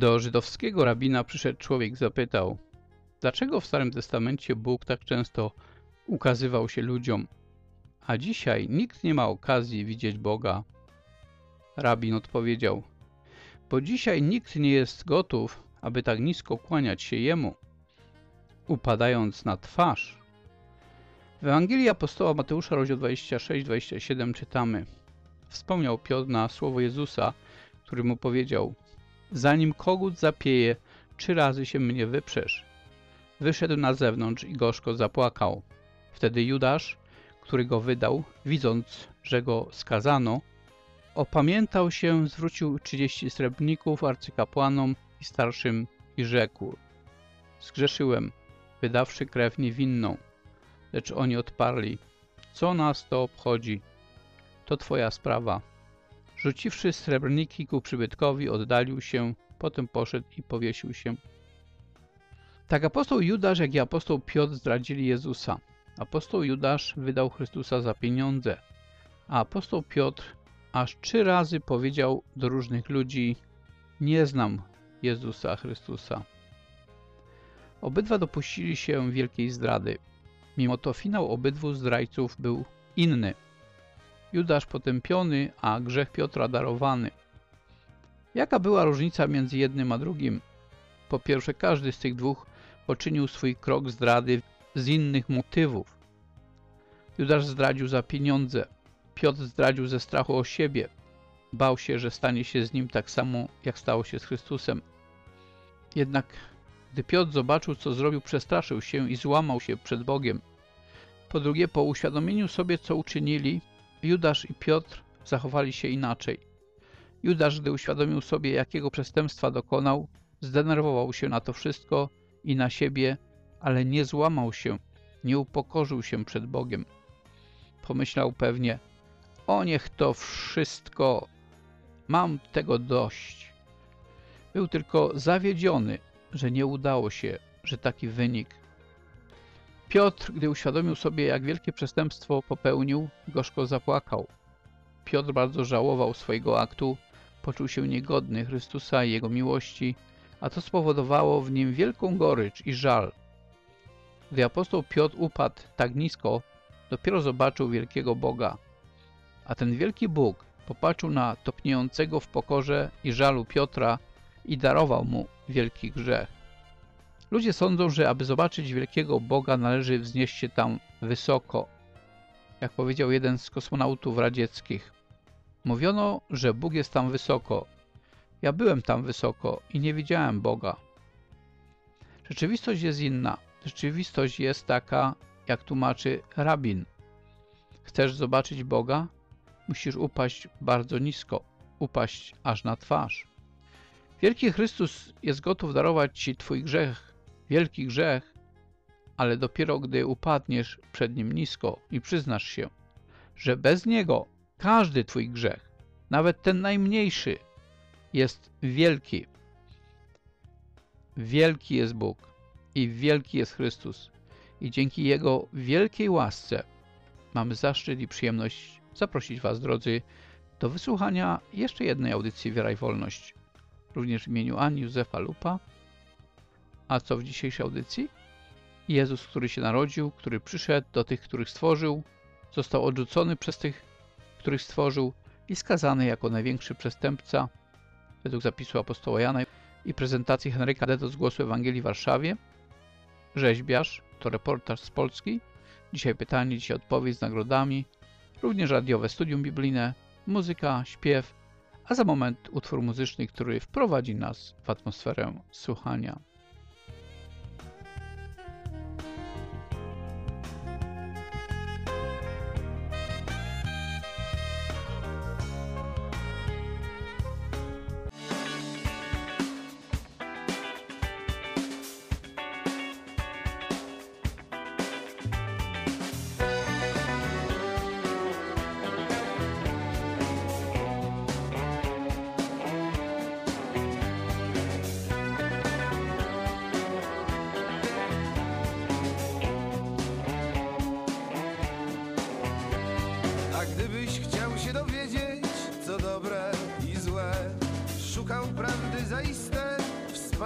Do żydowskiego rabina przyszedł człowiek zapytał, dlaczego w Starym Testamencie Bóg tak często ukazywał się ludziom, a dzisiaj nikt nie ma okazji widzieć Boga. Rabin odpowiedział, bo dzisiaj nikt nie jest gotów, aby tak nisko kłaniać się Jemu, upadając na twarz. W Ewangelii apostoła Mateusza, rozdział 26-27 czytamy Wspomniał Piotr na słowo Jezusa, który mu powiedział Zanim kogut zapieje, trzy razy się mnie wyprzesz. Wyszedł na zewnątrz i gorzko zapłakał. Wtedy Judasz, który go wydał, widząc, że go skazano, opamiętał się, zwrócił trzydzieści srebrników arcykapłanom i starszym i rzekł Zgrzeszyłem, wydawszy krew niewinną. Lecz oni odparli Co nas to obchodzi? To twoja sprawa. Rzuciwszy srebrniki ku przybytkowi, oddalił się, potem poszedł i powiesił się. Tak apostoł Judasz, jak i apostoł Piotr zdradzili Jezusa. Apostoł Judasz wydał Chrystusa za pieniądze, a apostoł Piotr aż trzy razy powiedział do różnych ludzi nie znam Jezusa Chrystusa. Obydwa dopuścili się wielkiej zdrady. Mimo to finał obydwu zdrajców był inny. Judasz potępiony, a grzech Piotra darowany. Jaka była różnica między jednym a drugim? Po pierwsze, każdy z tych dwóch poczynił swój krok zdrady z innych motywów. Judasz zdradził za pieniądze, Piotr zdradził ze strachu o siebie. Bał się, że stanie się z nim tak samo, jak stało się z Chrystusem. Jednak gdy Piotr zobaczył, co zrobił, przestraszył się i złamał się przed Bogiem. Po drugie, po uświadomieniu sobie, co uczynili, Judasz i Piotr zachowali się inaczej. Judasz, gdy uświadomił sobie, jakiego przestępstwa dokonał, zdenerwował się na to wszystko i na siebie, ale nie złamał się, nie upokorzył się przed Bogiem. Pomyślał pewnie, o niech to wszystko, mam tego dość. Był tylko zawiedziony, że nie udało się, że taki wynik. Piotr, gdy uświadomił sobie, jak wielkie przestępstwo popełnił, gorzko zapłakał. Piotr bardzo żałował swojego aktu, poczuł się niegodny Chrystusa i Jego miłości, a to spowodowało w nim wielką gorycz i żal. Gdy apostoł Piotr upadł tak nisko, dopiero zobaczył wielkiego Boga. A ten wielki Bóg popatrzył na topniejącego w pokorze i żalu Piotra i darował mu wielki grzech. Ludzie sądzą, że aby zobaczyć wielkiego Boga należy wznieść się tam wysoko. Jak powiedział jeden z kosmonautów radzieckich. Mówiono, że Bóg jest tam wysoko. Ja byłem tam wysoko i nie widziałem Boga. Rzeczywistość jest inna. Rzeczywistość jest taka, jak tłumaczy rabin. Chcesz zobaczyć Boga? Musisz upaść bardzo nisko, upaść aż na twarz. Wielki Chrystus jest gotów darować Ci Twój grzech, wielki grzech, ale dopiero gdy upadniesz przed Nim nisko i przyznasz się, że bez Niego każdy Twój grzech, nawet ten najmniejszy, jest wielki. Wielki jest Bóg i wielki jest Chrystus i dzięki Jego wielkiej łasce mamy zaszczyt i przyjemność zaprosić Was, drodzy, do wysłuchania jeszcze jednej audycji Wiara i Wolność, również w imieniu Ani Józefa Lupa. A co w dzisiejszej audycji? Jezus, który się narodził, który przyszedł do tych, których stworzył, został odrzucony przez tych, których stworzył i skazany jako największy przestępca według zapisu apostoła Jana i prezentacji Henryka Deto z Głosu Ewangelii w Warszawie, rzeźbiarz, to reportaż z Polski, dzisiaj pytanie, dzisiaj odpowiedź z nagrodami, również radiowe studium biblijne, muzyka, śpiew, a za moment utwór muzyczny, który wprowadzi nas w atmosferę słuchania.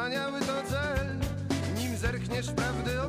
Wspaniały to cel, nim zerkniesz prawdy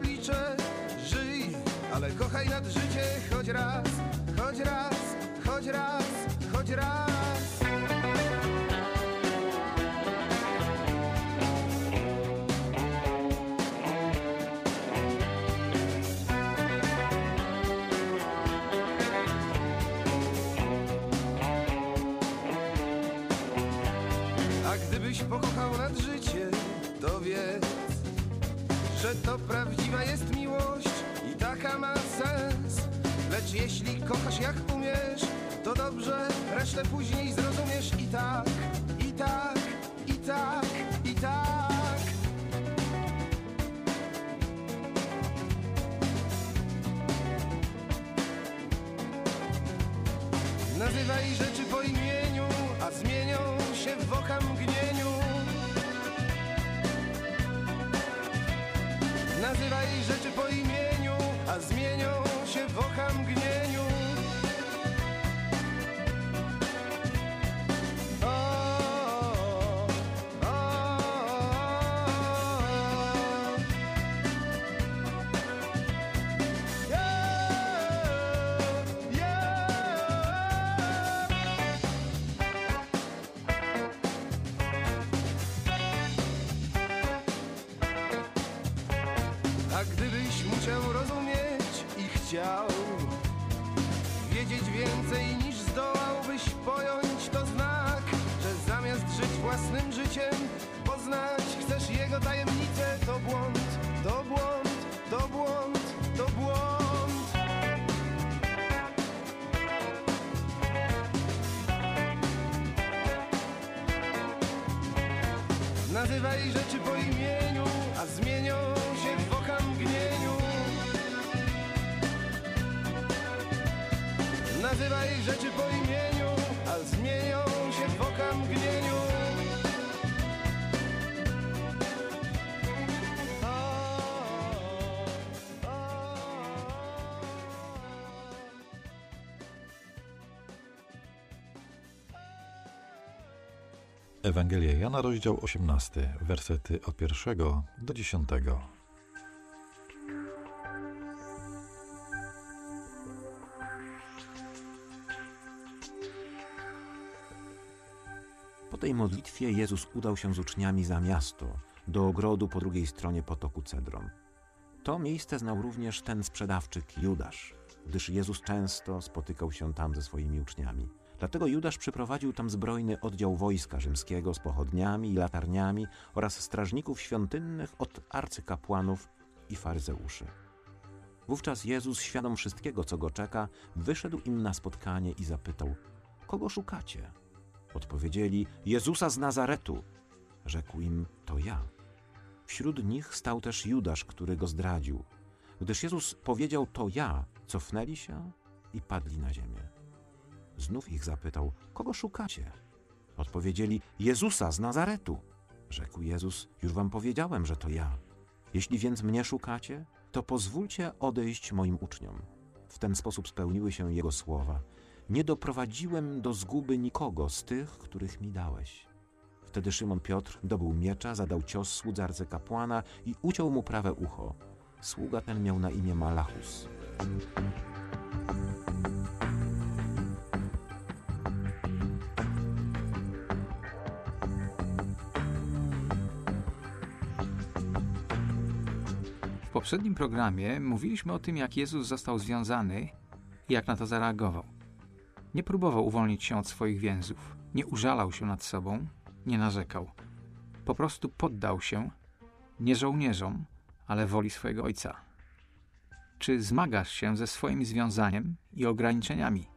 Nazywaj rzeczy po imieniu, a zmienią się w oka mgnieniu. O, o, o. Ewangelia Jana, rozdział 18, wersety od pierwszego do dziesiątego. Tej modlitwie Jezus udał się z uczniami za miasto, do ogrodu po drugiej stronie potoku Cedron. To miejsce znał również ten sprzedawczyk Judasz, gdyż Jezus często spotykał się tam ze swoimi uczniami. Dlatego Judasz przyprowadził tam zbrojny oddział wojska rzymskiego z pochodniami i latarniami oraz strażników świątynnych od arcykapłanów i faryzeuszy. Wówczas Jezus, świadom wszystkiego, co go czeka, wyszedł im na spotkanie i zapytał: Kogo szukacie? Odpowiedzieli: Jezusa z Nazaretu. Rzekł im: To ja. Wśród nich stał też Judasz, który go zdradził. Gdyż Jezus powiedział: To ja, cofnęli się i padli na ziemię. Znów ich zapytał: Kogo szukacie? Odpowiedzieli: Jezusa z Nazaretu. Rzekł Jezus: Już wam powiedziałem, że to ja. Jeśli więc mnie szukacie, to pozwólcie odejść moim uczniom. W ten sposób spełniły się jego słowa. Nie doprowadziłem do zguby nikogo z tych, których mi dałeś. Wtedy Szymon Piotr dobył miecza, zadał cios słudze arcykapłana i uciął mu prawe ucho. Sługa ten miał na imię Malachus. W poprzednim programie mówiliśmy o tym, jak Jezus został związany i jak na to zareagował. Nie próbował uwolnić się od swoich więzów, nie użalał się nad sobą, nie narzekał. Po prostu poddał się nie żołnierzom, ale woli swojego Ojca. Czy zmagasz się ze swoim związaniem i ograniczeniami?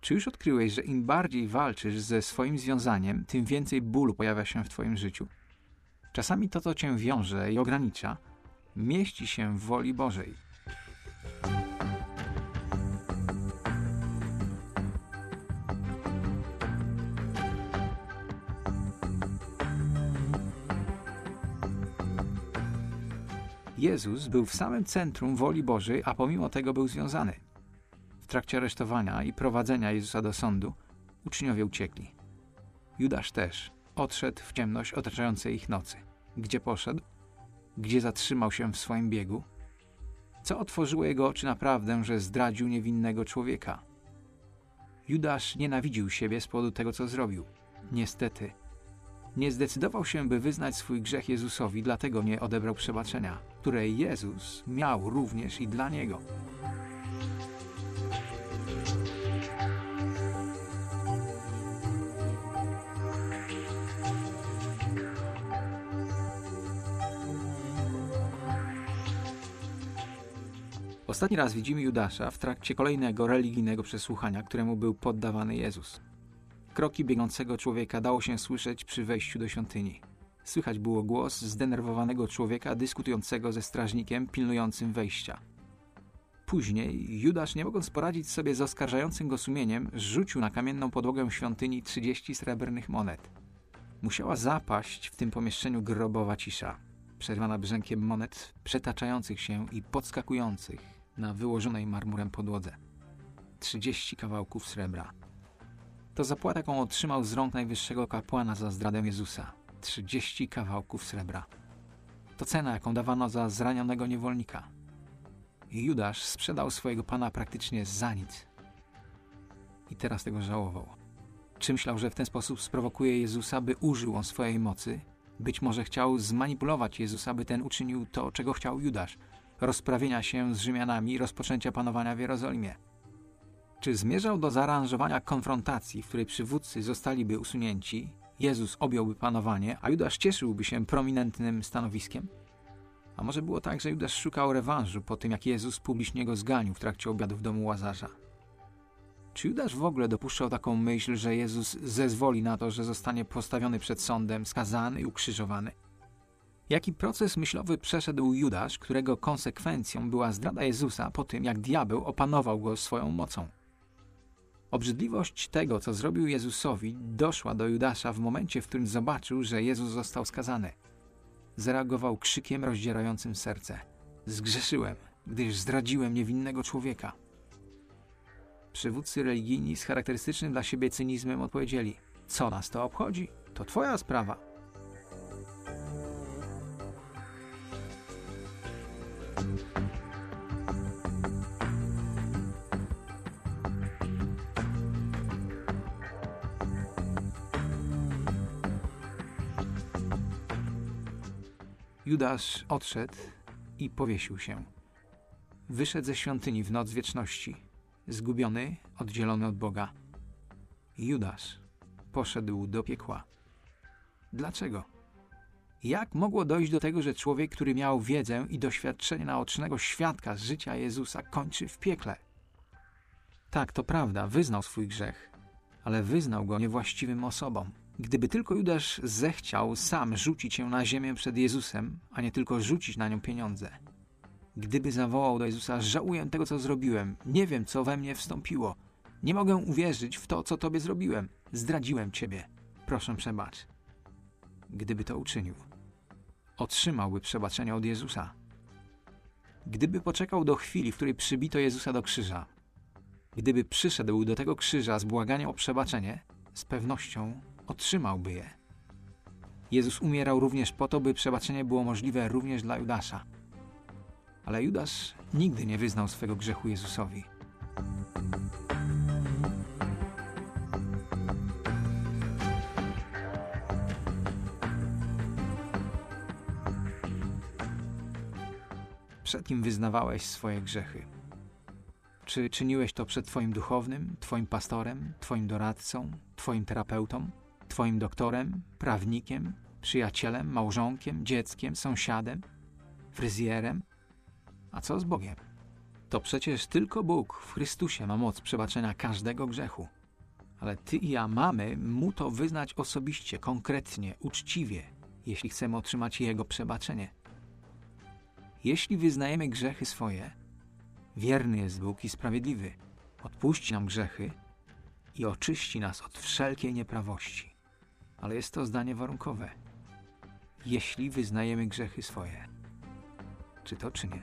Czy już odkryłeś, że im bardziej walczysz ze swoim związaniem, tym więcej bólu pojawia się w Twoim życiu? Czasami to, co Cię wiąże i ogranicza, mieści się w woli Bożej. Jezus był w samym centrum woli Bożej, a pomimo tego był związany. W trakcie aresztowania i prowadzenia Jezusa do sądu uczniowie uciekli. Judasz też odszedł w ciemność otaczającej ich nocy. Gdzie poszedł? Gdzie zatrzymał się w swoim biegu? Co otworzyło jego oczy na prawdę, że zdradził niewinnego człowieka? Judasz nienawidził siebie z powodu tego, co zrobił. Niestety, nie zdecydował się, by wyznać swój grzech Jezusowi, dlatego nie odebrał przebaczenia, które Jezus miał również i dla niego. Ostatni raz widzimy Judasza w trakcie kolejnego religijnego przesłuchania, któremu był poddawany Jezus. Kroki biegnącego człowieka dało się słyszeć przy wejściu do świątyni. Słychać było głos zdenerwowanego człowieka dyskutującego ze strażnikiem pilnującym wejścia. Później Judasz, nie mogąc poradzić sobie z oskarżającym go sumieniem, rzucił na kamienną podłogę świątyni 30 srebrnych monet. Musiała zapaść w tym pomieszczeniu grobowa cisza, przerwana brzękiem monet przetaczających się i podskakujących na wyłożonej marmurem podłodze. 30 kawałków srebra. To zapłata, jaką otrzymał z rąk najwyższego kapłana za zdradę Jezusa. 30 kawałków srebra. To cena, jaką dawano za zranionego niewolnika. Judasz sprzedał swojego pana praktycznie za nic. I teraz tego żałował. Czy myślał, że w ten sposób sprowokuje Jezusa, by użył on swojej mocy? Być może chciał zmanipulować Jezusa, by ten uczynił to, czego chciał Judasz rozprawienia się z Rzymianami i rozpoczęcia panowania w Jerozolimie. Czy zmierzał do zaaranżowania konfrontacji, w której przywódcy zostaliby usunięci, Jezus objąłby panowanie, a Judasz cieszyłby się prominentnym stanowiskiem? A może było tak, że Judasz szukał rewanżu po tym, jak Jezus publicznie go zganił w trakcie obiadu w domu Łazarza? Czy Judasz w ogóle dopuszczał taką myśl, że Jezus zezwoli na to, że zostanie postawiony przed sądem, skazany i ukrzyżowany? Jaki proces myślowy przeszedł Judasz, którego konsekwencją była zdrada Jezusa po tym, jak diabeł opanował go swoją mocą? Obrzydliwość tego, co zrobił Jezusowi, doszła do Judasza w momencie, w którym zobaczył, że Jezus został skazany. Zareagował krzykiem rozdzierającym serce. Zgrzeszyłem, gdyż zdradziłem niewinnego człowieka. Przywódcy religijni z charakterystycznym dla siebie cynizmem odpowiedzieli: Co nas to obchodzi? To twoja sprawa. Judasz odszedł i powiesił się. Wyszedł ze świątyni w noc wieczności, zgubiony, oddzielony od Boga. Judasz poszedł do piekła. Dlaczego? Jak mogło dojść do tego, że człowiek, który miał wiedzę i doświadczenie naocznego świadka z życia Jezusa, kończy w piekle? Tak, to prawda, wyznał swój grzech, ale wyznał go niewłaściwym osobom. Gdyby tylko Judasz zechciał sam rzucić się na ziemię przed Jezusem, a nie tylko rzucić na nią pieniądze. Gdyby zawołał do Jezusa: Żałuję tego, co zrobiłem, nie wiem, co we mnie wstąpiło. Nie mogę uwierzyć w to, co Tobie zrobiłem. Zdradziłem Ciebie. Proszę przebacz. Gdyby to uczynił, otrzymałby przebaczenie od Jezusa. Gdyby poczekał do chwili, w której przybito Jezusa do krzyża, gdyby przyszedł do tego krzyża z błaganiem o przebaczenie, z pewnością otrzymałby je. Jezus umierał również po to, by przebaczenie było możliwe również dla Judasza. Ale Judasz nigdy nie wyznał swego grzechu Jezusowi. Przed kim wyznawałeś swoje grzechy? Czy czyniłeś to przed Twoim duchownym, Twoim pastorem, Twoim doradcą, Twoim terapeutą? Twoim doktorem, prawnikiem, przyjacielem, małżonkiem, dzieckiem, sąsiadem, fryzjerem? A co z Bogiem? To przecież tylko Bóg w Chrystusie ma moc przebaczenia każdego grzechu. Ale Ty i ja mamy Mu to wyznać osobiście, konkretnie, uczciwie, jeśli chcemy otrzymać Jego przebaczenie. Jeśli wyznajemy grzechy swoje, wierny jest Bóg i sprawiedliwy. Odpuści nam grzechy i oczyści nas od wszelkiej nieprawości ale jest to zdanie warunkowe. Jeśli wyznajemy grzechy swoje, czy to, czy nie.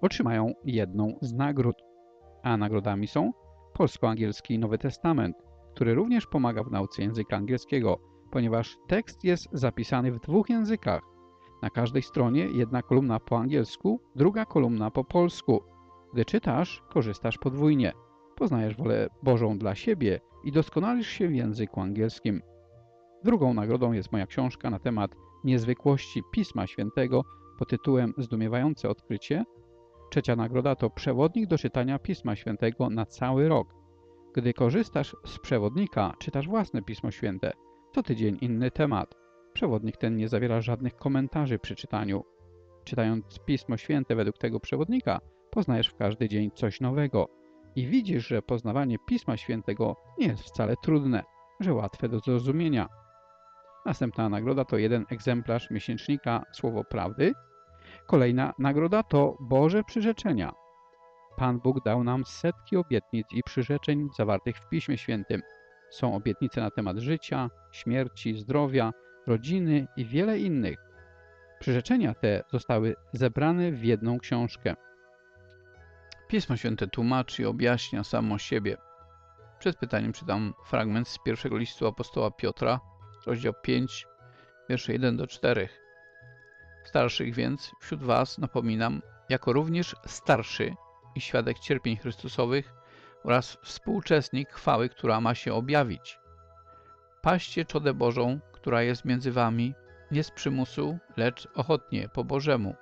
otrzymają jedną z nagród. A nagrodami są polsko-angielski Nowy Testament, który również pomaga w nauce języka angielskiego, ponieważ tekst jest zapisany w dwóch językach. Na każdej stronie jedna kolumna po angielsku, druga kolumna po polsku. Gdy czytasz, korzystasz podwójnie. Poznajesz wolę Bożą dla siebie i doskonalisz się w języku angielskim. Drugą nagrodą jest moja książka na temat niezwykłości Pisma Świętego pod tytułem Zdumiewające odkrycie. Trzecia nagroda to przewodnik do czytania Pisma Świętego na cały rok. Gdy korzystasz z przewodnika, czytasz własne Pismo Święte. Co tydzień inny temat. Przewodnik ten nie zawiera żadnych komentarzy przy czytaniu. Czytając Pismo Święte według tego przewodnika, poznajesz w każdy dzień coś nowego i widzisz, że poznawanie Pisma Świętego nie jest wcale trudne, że łatwe do zrozumienia. Następna nagroda to jeden egzemplarz miesięcznika Słowo Prawdy. Kolejna nagroda to Boże Przyrzeczenia. Pan Bóg dał nam setki obietnic i przyrzeczeń zawartych w Piśmie Świętym. Są obietnice na temat życia, śmierci, zdrowia, rodziny i wiele innych. Przyrzeczenia te zostały zebrane w jedną książkę. Pismo Święte tłumaczy i objaśnia samo siebie. Przed pytaniem czytam fragment z pierwszego listu apostoła Piotra, rozdział 5, wiersze 1 do 4. Starszych więc wśród was napominam, jako również starszy i świadek cierpień Chrystusowych oraz współuczestnik chwały, która ma się objawić. Paście czodę Bożą, która jest między wami, nie z przymusu, lecz ochotnie, po Bożemu.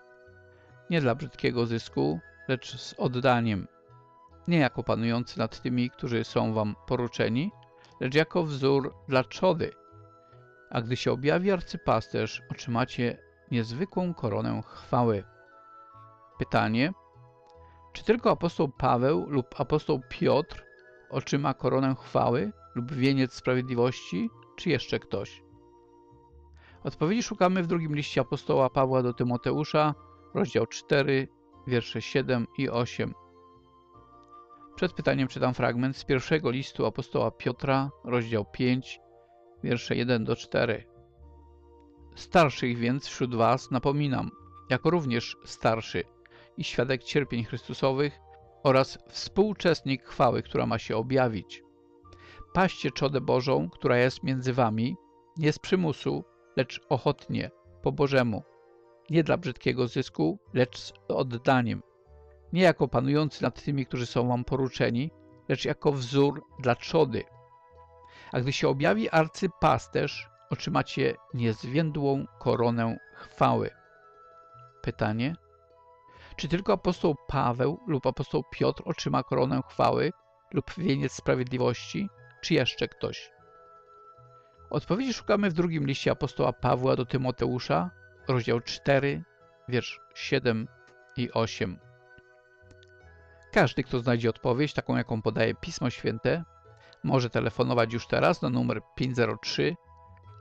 Nie dla brzydkiego zysku, lecz z oddaniem. Nie jako panujący nad tymi, którzy są wam poruczeni, lecz jako wzór dla trzody. A gdy się objawi arcypasterz, otrzymacie niezwykłą koronę chwały. Pytanie. Czy tylko apostoł Paweł lub apostoł Piotr otrzyma koronę chwały lub wieniec sprawiedliwości, czy jeszcze ktoś? Odpowiedzi szukamy w drugim liście apostoła Pawła do Tymoteusza, rozdział 4, wiersze 7 i 8. Przed pytaniem czytam fragment z pierwszego listu apostoła Piotra, rozdział 5, wiersze 1 do 4. Starszych więc wśród was napominam, jako również starszy i świadek cierpień Chrystusowych oraz współuczestnik chwały, która ma się objawić. Paście czodę Bożą, która jest między wami, nie z przymusu, lecz ochotnie, po Bożemu, nie dla brzydkiego zysku, lecz z oddaniem, nie jako panujący nad tymi, którzy są wam poruczeni, lecz jako wzór dla trzody. A gdy się objawi arcypasterz, otrzymacie niezwiędłą koronę chwały. Pytanie. Czy tylko apostoł Paweł lub apostoł Piotr otrzyma koronę chwały lub wieniec sprawiedliwości, czy jeszcze ktoś? Odpowiedzi szukamy w drugim liście apostoła Pawła do Tymoteusza, rozdział 4, wiersz 7 i 8. Każdy, kto znajdzie odpowiedź, taką jaką podaje Pismo Święte, może telefonować już teraz na numer 503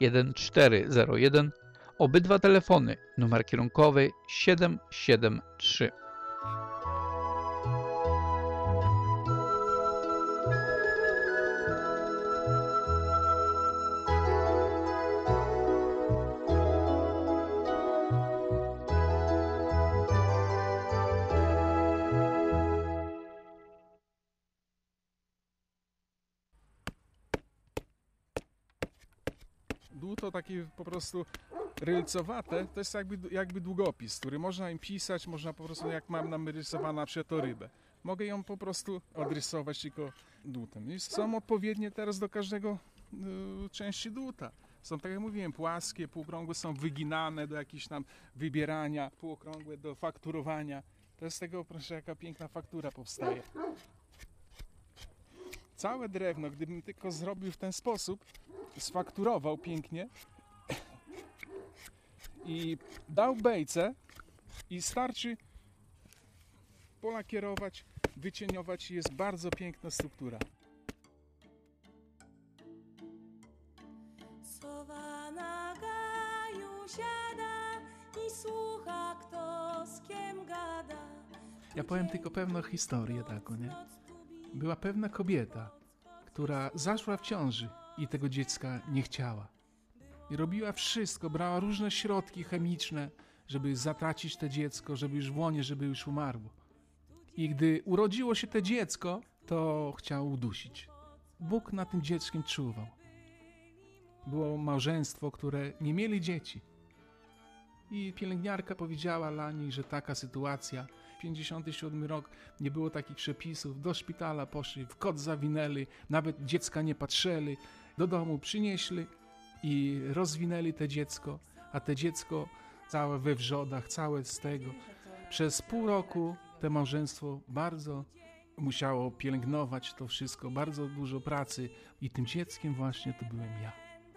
1401 obydwa telefony numer kierunkowy 773 takie po prostu rylcowate, to jest jakby, jakby długopis, który można im pisać, można po prostu jak mam nam rysowana to rybę. mogę ją po prostu odrysować tylko dłutem. I są odpowiednie teraz do każdego y, części dłuta. Są, tak jak mówiłem, płaskie, półokrągłe są wyginane do jakichś tam wybierania, półokrągłe do fakturowania. To jest tego, proszę, jaka piękna faktura powstaje. Całe drewno, gdybym tylko zrobił w ten sposób, sfakturował pięknie i dał bejce i starczy polakierować, wycieniować i jest bardzo piękna struktura. Sowa na gaju siada i słucha, kto z kim gada. Ja powiem tylko pewną historię taką, nie? Była pewna kobieta, która zaszła w ciąży i tego dziecka nie chciała. I robiła wszystko, brała różne środki chemiczne, żeby zatracić to dziecko, żeby już w łonie, żeby już umarło. I gdy urodziło się to dziecko, to chciał udusić. Bóg na tym dzieckiem czuwał. Było małżeństwo, które nie mieli dzieci. I pielęgniarka powiedziała Lani, że taka sytuacja, 57 rok, nie było takich przepisów, do szpitala poszli, w kot zawinęli, nawet dziecka nie patrzyli, do domu przynieśli i rozwinęli te dziecko, a te dziecko całe we wrzodach, całe z tego. Przez pół roku to małżeństwo bardzo musiało pielęgnować to wszystko, bardzo dużo pracy i tym dzieckiem właśnie to byłem ja.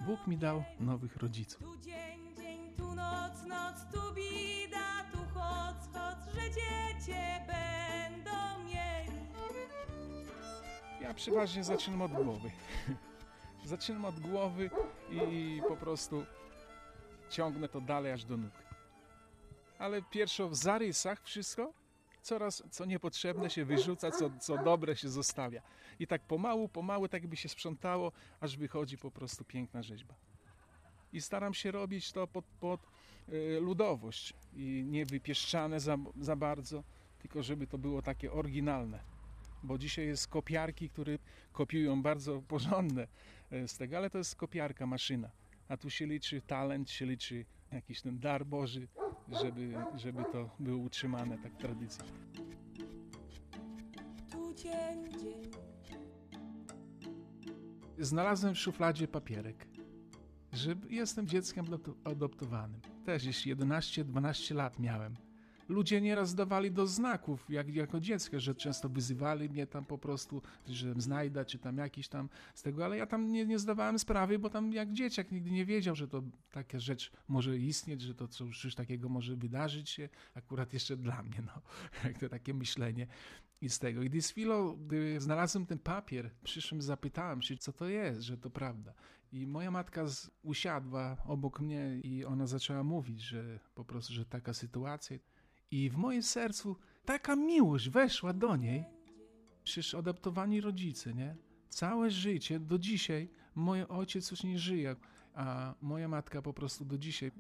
Bóg mi dał nowych rodziców. Tu dzień, dzień, tu noc, noc, tu bida, tu choc, choc, że dziecię będą mieli. Ja przeważnie zaczynam od głowy. Zaczynam od głowy i po prostu ciągnę to dalej aż do nóg. Ale pierwszo w zarysach wszystko, coraz co niepotrzebne się wyrzuca, co, co dobre się zostawia. I tak pomału, pomału tak by się sprzątało, aż wychodzi po prostu piękna rzeźba. I staram się robić to pod, pod y, ludowość i nie wypieszczane za, za bardzo, tylko żeby to było takie oryginalne. Bo dzisiaj jest kopiarki, które kopiują bardzo porządne z tego, ale to jest kopiarka, maszyna. A tu się liczy talent, się liczy jakiś ten dar Boży, żeby, żeby to było utrzymane, tak tradycja. Tu dzień, dzień, Znalazłem w szufladzie papierek, że jestem dzieckiem adopto- adoptowanym. Też jeśli 11-12 lat miałem. Ludzie nieraz dawali do znaków, jak jako dziecko, że często wyzywali mnie tam po prostu, że znajdę, czy tam jakiś tam z tego, ale ja tam nie, nie zdawałem sprawy, bo tam jak dzieciak nigdy nie wiedział, że to taka rzecz może istnieć, że to coś takiego może wydarzyć się, akurat jeszcze dla mnie, no, jak to takie myślenie. I z tego. I z chwilą, gdy znalazłem ten papier, przyszłem, zapytałem się, co to jest, że to prawda. I moja matka usiadła obok mnie i ona zaczęła mówić, że po prostu, że taka sytuacja. I w moim sercu taka miłość weszła do niej. Przecież adoptowani rodzice, nie? Całe życie, do dzisiaj, mój ojciec już nie żyje, a moja matka po prostu do dzisiaj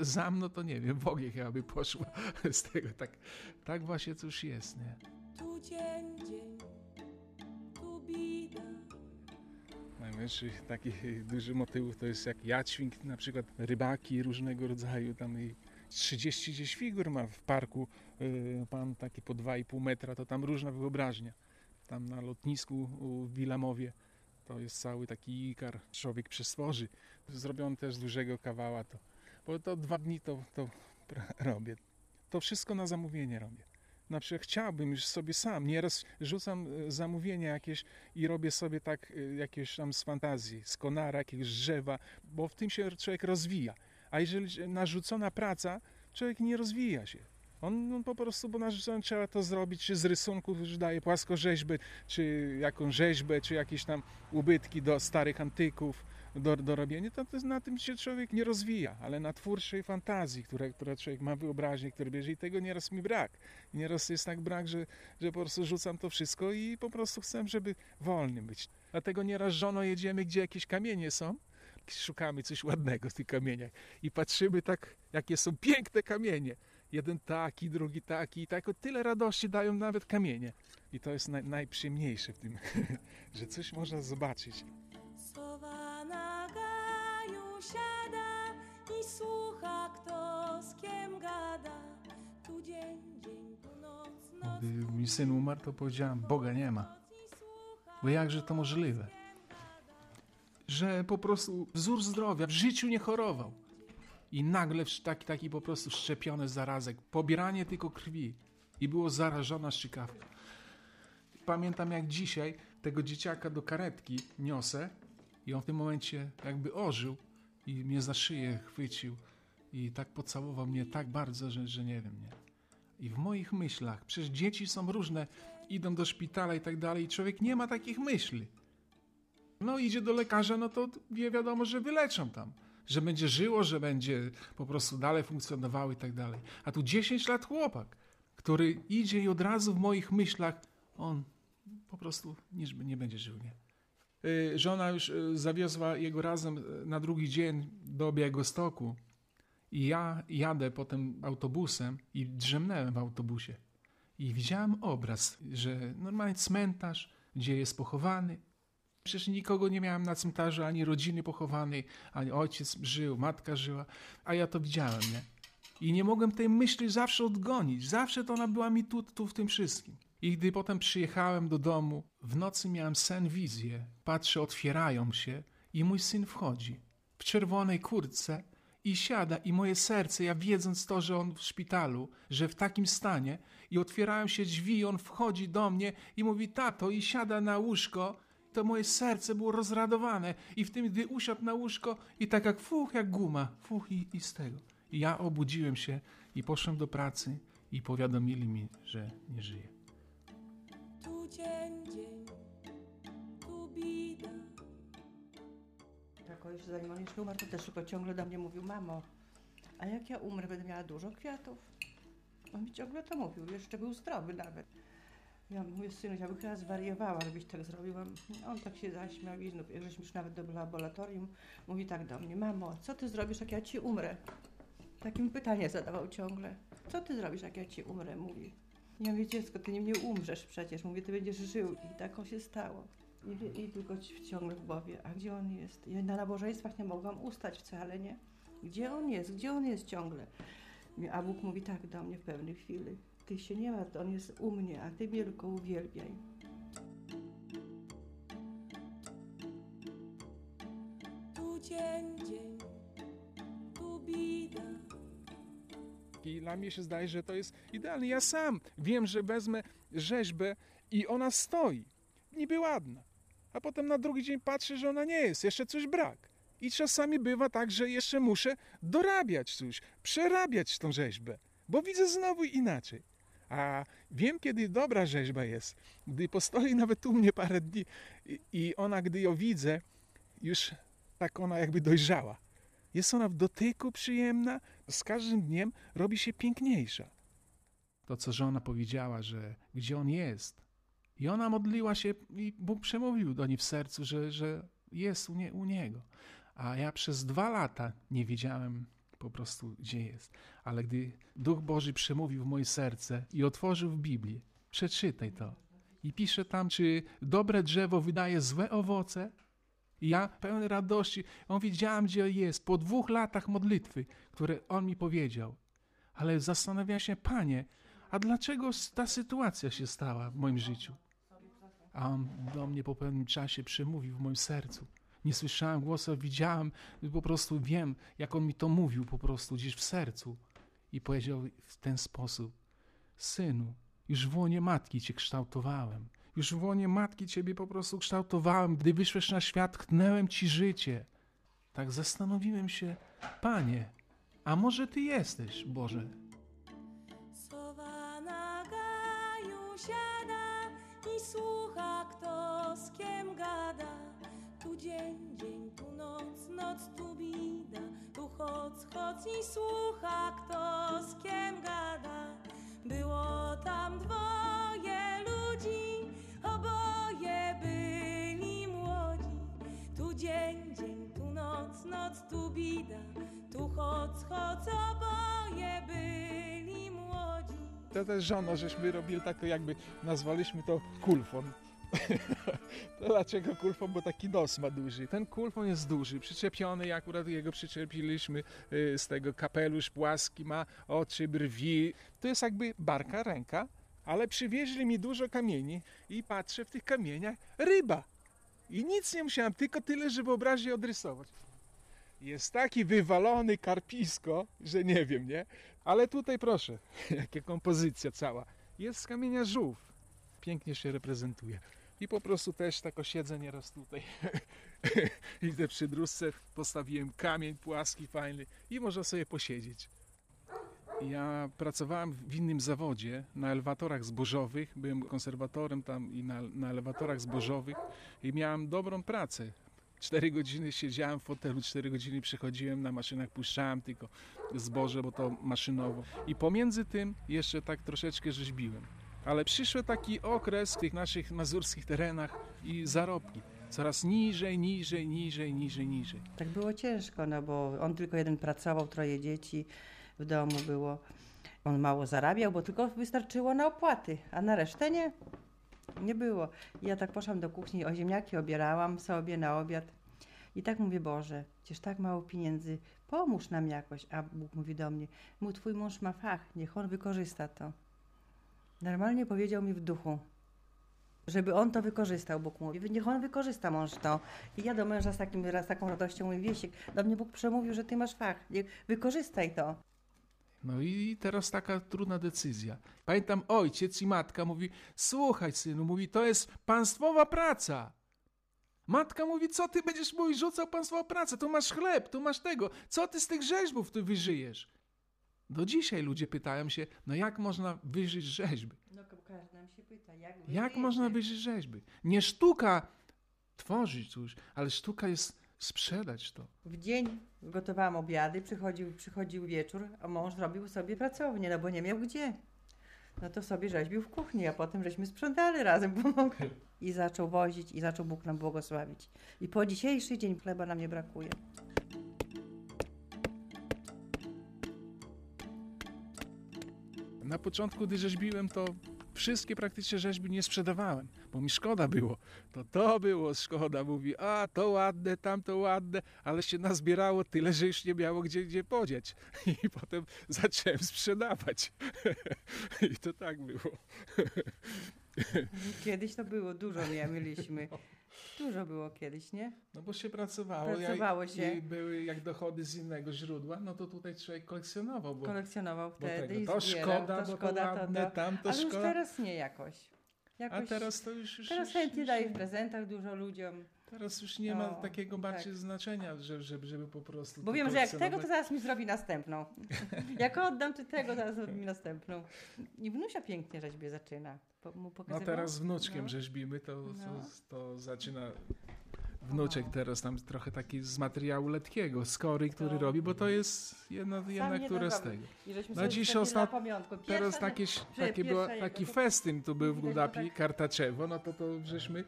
e, za mną to nie wiem, w ogień chyba by poszła z tego. Tak, tak właśnie coś jest, nie? tu dzień, dzień, tu bida. Największy taki duży motywów to jest jak jadźwink, na przykład rybaki różnego rodzaju, tam i 30 gdzieś figur ma w parku, y, pan taki po 2,5 metra, to tam różna wyobraźnia. Tam na lotnisku w Wilamowie to jest cały taki ikar, człowiek przestworzy. Zrobiony też dużego kawała, to, bo to dwa dni to, to robię. To wszystko na zamówienie robię. Na przykład chciałbym już sobie sam, nieraz rzucam e, zamówienia jakieś i robię sobie tak e, jakieś tam z fantazji, z konara, jakiegoś drzewa, bo w tym się człowiek rozwija. A jeżeli narzucona praca, człowiek nie rozwija się. On no, po prostu, bo narzucony trzeba to zrobić, czy z rysunków już daje płaskorzeźbę, czy jakąś rzeźbę, czy jakieś tam ubytki do starych antyków, do, do robienia, to, to na tym się człowiek nie rozwija, ale na twórczej fantazji, które, które człowiek ma wyobraźnię, które bierze i tego nieraz mi brak. Nieraz jest tak brak, że, że po prostu rzucam to wszystko i po prostu chcę, żeby wolnym być. Dlatego nieraz z żoną jedziemy, gdzie jakieś kamienie są, szukamy coś ładnego w tych kamieniach i patrzymy tak, jakie są piękne kamienie. Jeden taki, drugi taki i tak tyle radości dają nawet kamienie. I to jest naj, najprzyjemniejsze w tym, że coś można zobaczyć. Sowa na gaju siada i słucha, kto z kim gada. Tu dzień, dzień, tu noc, noc, Gdy mój syn umarł, to powiedziałem, Boga nie ma. Bo jakże to możliwe? Że po prostu wzór zdrowia, w życiu nie chorował. I nagle taki, taki po prostu szczepiony zarazek, pobieranie tylko krwi i było zarażona strzykawka. Pamiętam jak dzisiaj tego dzieciaka do karetki niosę i on w tym momencie jakby ożył i mnie za szyję chwycił i tak pocałował mnie tak bardzo, że, że nie wiem, nie. I w moich myślach, przecież dzieci są różne, idą do szpitala i tak dalej, i człowiek nie ma takich myśli. No idzie do lekarza, no to wie wiadomo, że wyleczą tam. Że będzie żyło, że będzie po prostu dalej funkcjonowało i tak dalej. A tu 10 lat chłopak, który idzie i od razu w moich myślach, on po prostu nie, będzie żył, nie. Y, Żona już y, zawiozła jego razem y, na drugi dzień do Białegostoku i ja jadę potem autobusem i drzemnęłem w autobusie. I widziałem obraz, że normalnie cmentarz, gdzie jest pochowany. Przecież nikogo nie miałem na cmentarzu, ani rodziny pochowanej, ani ojciec żył, matka żyła, a ja to widziałem, nie? I nie mogłem tej myśli zawsze odgonić. Zawsze to ona była mi tu, tu w tym wszystkim. I gdy potem przyjechałem do domu, w nocy miałem sen, wizję. Patrzę, otwierają się i mój syn wchodzi w czerwonej kurtce i siada i moje serce, ja wiedząc to, że on w szpitalu, że w takim stanie i otwierają się drzwi i on wchodzi do mnie i mówi tato i siada na łóżko, to moje serce było rozradowane i w tym, gdy usiadł na łóżko i tak jak fuch, jak guma, fuch i, i z tego. I ja obudziłem się i poszedłem do pracy i powiadomili mi, że nie żyje. Tu dzień, dzień, tu bida. Tak, jeszcze zanim on jeszcze umarł, to też tylko ciągle do mnie mówił, mamo, a jak ja umrę, będę miała dużo kwiatów? On mi ciągle to mówił, jeszcze był zdrowy nawet. Ja mówię, synu, ja bym chyba zwariowała, żebyś tak zrobił. On- tak się zaśmiał i znów, żeśmy już nawet do laboratorium, mówi tak do mnie, mamo, co ty zrobisz, jak ja ci umrę? Takie mi pytanie zadawał ciągle. Co ty zrobisz, jak ja ci umrę? Mówi. Ja mówię, dziecko, ty nie umrzesz przecież. Mówię, ty będziesz żył. I tak on się stało. I, I tylko ci ciągle w głowie, a gdzie on jest? Ja na nabożeństwach nie mogłam ustać wcale, nie? Gdzie on jest? Gdzie on jest ciągle? A Bóg mówi tak do mnie w pewnej chwili. Ty się nie martw, on jest u mnie, a ty mnie tylko uwielbiaj. Tu dzień, dzień, tu bida. I dla mnie się zdaje, że to jest idealne. Ja sam wiem, że wezmę rzeźbę i ona stoi. Niby ładna. A potem na drugi dzień patrzę, że ona nie jest, jeszcze coś brak. I czasami bywa tak, że jeszcze muszę dorabiać coś, przerabiać tą rzeźbę, bo widzę znowu inaczej. A wiem, kiedy dobra rzeźba jest, gdy postoi nawet u mnie parę dni i, ona, gdy ją widzę, już tak ona jakby dojrzała. Jest ona w dotyku przyjemna, z każdym dniem robi się piękniejsza. To, co żona powiedziała, że gdzie on jest. I ona modliła się i Bóg przemówił do niej w sercu, że, że jest u, nie, u niego. A ja przez dwa lata nie wiedziałem po prostu, gdzie jest. Ale gdy Duch Boży przemówił w moje serce i otworzył w Biblię, przeczytaj to. I pisze tam, czy dobre drzewo wydaje złe owoce, i ja pełen radości, on wiedziałem, gdzie jest, po dwóch latach modlitwy, które on mi powiedział. Ale zastanawiałem się, panie, a dlaczego ta sytuacja się stała w moim życiu? A on do mnie po pewnym czasie przemówił w moim sercu. Nie słyszałem głosu, widziałem, po prostu wiem, jak on mi to mówił po prostu gdzieś w sercu. I powiedział w ten sposób: Synu, już w łonie matki cię kształtowałem. Już w łonie matki ciebie po prostu kształtowałem. Gdy wyszłeś na świat, tknęłem ci życie. Tak zastanowiłem się, panie, a może ty jesteś, Boże? Dzień, dzień, tu noc, noc, tu bida. Tu choc, choc i słucha, kto z kim gada. Było tam dwoje ludzi, oboje byli młodzi. Tu dzień, dzień, tu noc, noc, tu bida. Tu choc, choc, oboje byli młodzi. To też żono, żeśmy robili tak jakby, nazwaliśmy to kulfon. dlaczego kulfon? Bo taki nos ma duży. Ten kulfon jest duży, przyczepiony i akurat jego przyczepiliśmy y, z tego kapelusz płaski, ma oczy, brwi. To jest jakby barka, ręka, Ale przywieźli mi dużo kamieni i patrzę w tych kamieniach ryba. I nic nie musiałem, tylko tyle, żeby obrazie odrysować. Jest taki wywalony karpisko, że nie wiem, nie? Ale tutaj proszę, jaka kompozycja cała. Jest z kamienia żółw. Pięknie się reprezentuje. I po prostu też tak osiedzę nieraz tutaj. Idę przy dróżce, postawiłem kamień płaski, fajny i można sobie posiedzieć. Ja pracowałem w innym zawodzie, na elewatorach zbożowych. Byłem konserwatorem tam i na, na elewatorach zbożowych i miałem dobrą pracę. Cztery godziny siedziałem w fotelu, cztery godziny przychodziłem na maszynach, puszczałem tylko zboże, bo to maszynowo. I pomiędzy tym jeszcze tak troszeczkę rzeźbiłem. Ale przyszły taki okres w tych naszych mazurskich terenach i zarobki. Coraz niżej, niżej, niżej, niżej, niżej. Tak było ciężko, no bo on tylko jeden pracował, troje dzieci w domu było. On mało zarabiał, bo tylko wystarczyło na opłaty, a na resztę nie. Nie było. Ja tak poszłam do kuchni, o ziemniaki obierałam sobie na obiad. I tak mówię, Boże, przecież tak mało pieniędzy, pomóż nam jakoś. A Bóg mówi do mnie, mój twój mąż ma fach, niech on wykorzysta to. Normalnie powiedział mi w duchu, żeby on to wykorzystał, Bóg mówi, niech on wykorzysta mąż to. I ja do męża z, takim, z taką radością mówię, Wiesiek, do mnie Bóg przemówił, że ty masz fach, wykorzystaj to. No i teraz taka trudna decyzja. Pamiętam ojciec i matka mówi, słuchaj synu, mówi, to jest państwowa praca. Matka mówi, co ty będziesz mój rzucał państwową pracę, tu masz chleb, tu masz tego, co ty z tych rzeźbów tu wyżyjesz? Do dzisiaj ludzie pytają się, no jak można wyżyć rzeźby? No każdy nam się pyta, jak Jak można wyżyć rzeźby? Nie sztuka tworzyć coś, ale sztuka jest sprzedać to. W dzień gotowałam obiady, przychodził, przychodził wieczór, a mąż robił sobie pracownię, no bo nie miał gdzie. No to sobie rzeźbił w kuchni, a potem żeśmy sprzątali razem, pomogli. I zaczął wozić i zaczął Bóg nam błogosławić. I po dzisiejszy dzień chleba nam nie brakuje. Na początku, gdy rzeźbiłem, to wszystkie praktycznie rzeźby nie sprzedawałem, bo mi szkoda było. To to było szkoda. Mówi, a to ładne, tamto ładne, ale się nazbierało tyle, że już nie miało gdzie, gdzie podzieć. I potem zacząłem sprzedawać. I to tak było. Kiedyś to było, dużo mieliśmy. Dużo było kiedyś, nie? No bo się pracowało. Pracowało jak, się. I były jak dochody z innego źródła, no to tutaj człowiek kolekcjonował. Bo, Kolekcjonował wtedy i To zbierał, szkoda, to szkoda, to ładne, to, to. tam to Ale szkoda. już teraz nie jakoś. jakoś A teraz to już... już Teraz już, chętnie już, daje w prezentach dużo ludziom. Teraz już nie ma O, takiego bardziej tak. znaczenia, żeby, żeby, żeby po prostu. Bo wiem, że jak tego, to zaraz mi zrobi następną. jak oddam ty tego, zaraz zrobi mi następną. I wnusia pięknie rzeźbie zaczyna. Mu No pokazywał. teraz z wnuczkiem No. rzeźbimy, to, No. to, to zaczyna wnuczek teraz tam trochę taki z materiału letkiego, skory, który To. robi, bo to jest jedna, jedna która z tego. No dziś ostat... teraz taki, taki, pierwsza taki festyn tu był w Gudapi, tak- Kartaczewo, no to, to żeśmy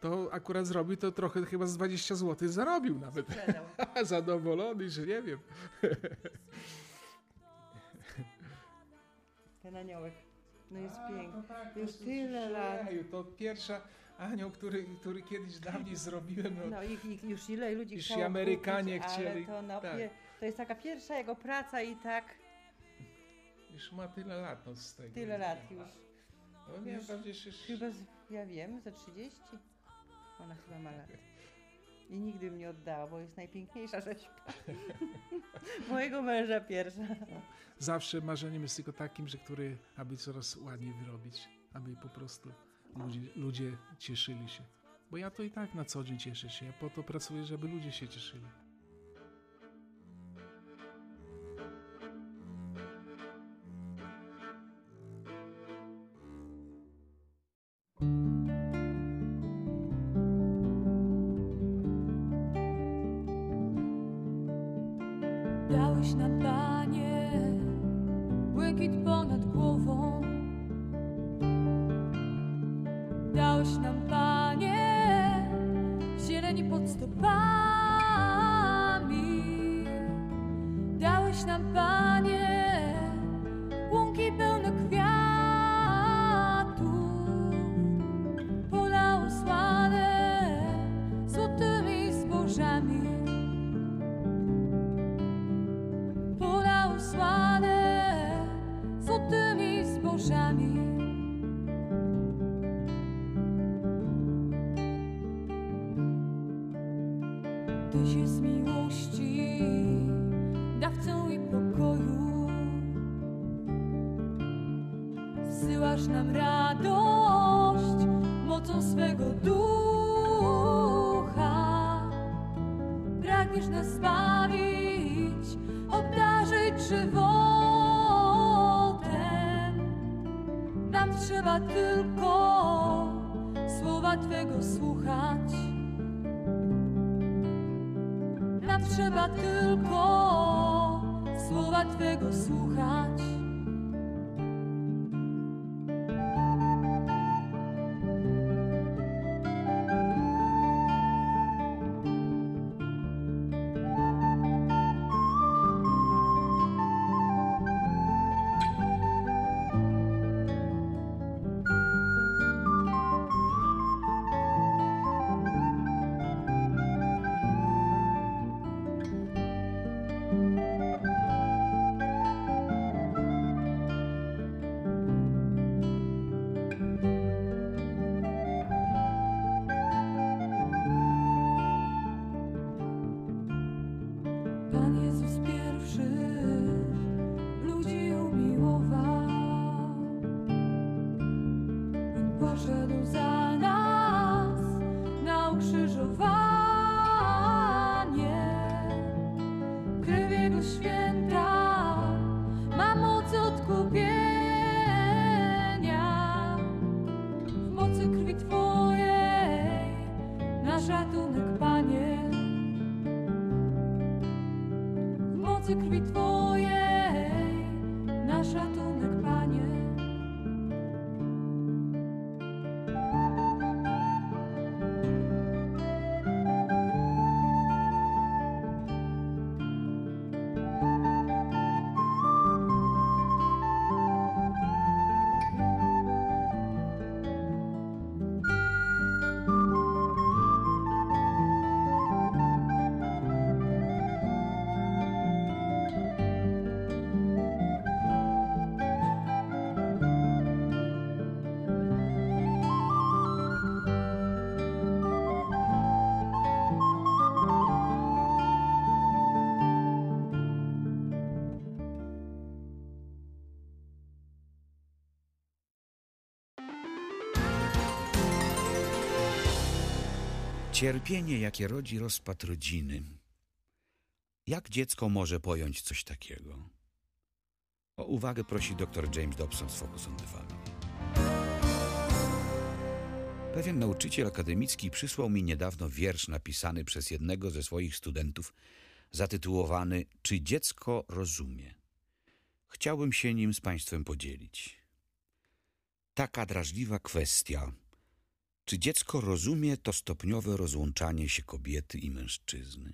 to akurat zrobił, to trochę chyba z 20 zł zarobił nawet. Zadowolony, że nie wiem. Ten aniołek. No jest A, piękny. to tak, Już tyle lat. To pierwsza anioł, który, który kiedyś dawniej zrobiłem. No, No i, i już ile ludzi Już chciało Amerykanie kupić, chcieli, Ale to, no, tak. pie, to jest taka pierwsza jego praca i tak Już ma tyle lat no, z tego. tyle lat już. No nie, Już już... Chyba, z, ja wiem, za 30. Ona chyba ma lat. I nigdy mnie oddała, bo jest najpiękniejsza rzeźba. Mojego męża pierwsza. Zawsze marzeniem jest tylko takim, że który, aby coraz ładniej wyrobić, aby po prostu ludzie, ludzie cieszyli się. Bo ja to i tak na co dzień cieszę się. Ja po to pracuję, żeby ludzie się cieszyli. Miłości, dawcą i pokoju. Zsyłasz nam radość mocą swego ducha. Pragniesz nas zbawić, obdarzyć żywotem. Nam trzeba tylko słowa Twego słuchać. Trzeba tylko słowa Twego słuchać. Cierpienie, jakie rodzi rozpad rodziny. Jak dziecko może pojąć coś takiego? O uwagę prosi dr James Dobson z Focus on the Family. Pewien nauczyciel akademicki przysłał mi niedawno wiersz napisany przez jednego ze swoich studentów, zatytułowany Czy dziecko rozumie? Chciałbym się nim z Państwem podzielić. Taka drażliwa kwestia. Czy dziecko rozumie to stopniowe rozłączanie się kobiety i mężczyzny?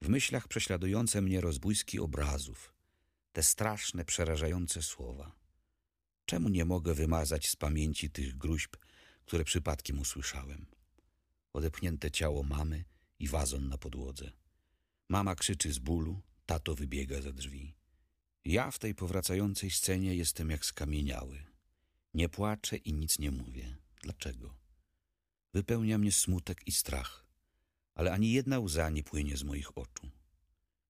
W myślach prześladujące mnie rozbłyski obrazów, te straszne, przerażające słowa. Czemu nie mogę wymazać z pamięci tych gruźb, które przypadkiem usłyszałem? Odepchnięte ciało mamy i wazon na podłodze. Mama krzyczy z bólu, tato wybiega za drzwi. Ja w tej powracającej scenie jestem jak skamieniały. Nie płaczę i nic nie mówię. Dlaczego? Wypełnia mnie smutek i strach, ale ani jedna łza nie płynie z moich oczu.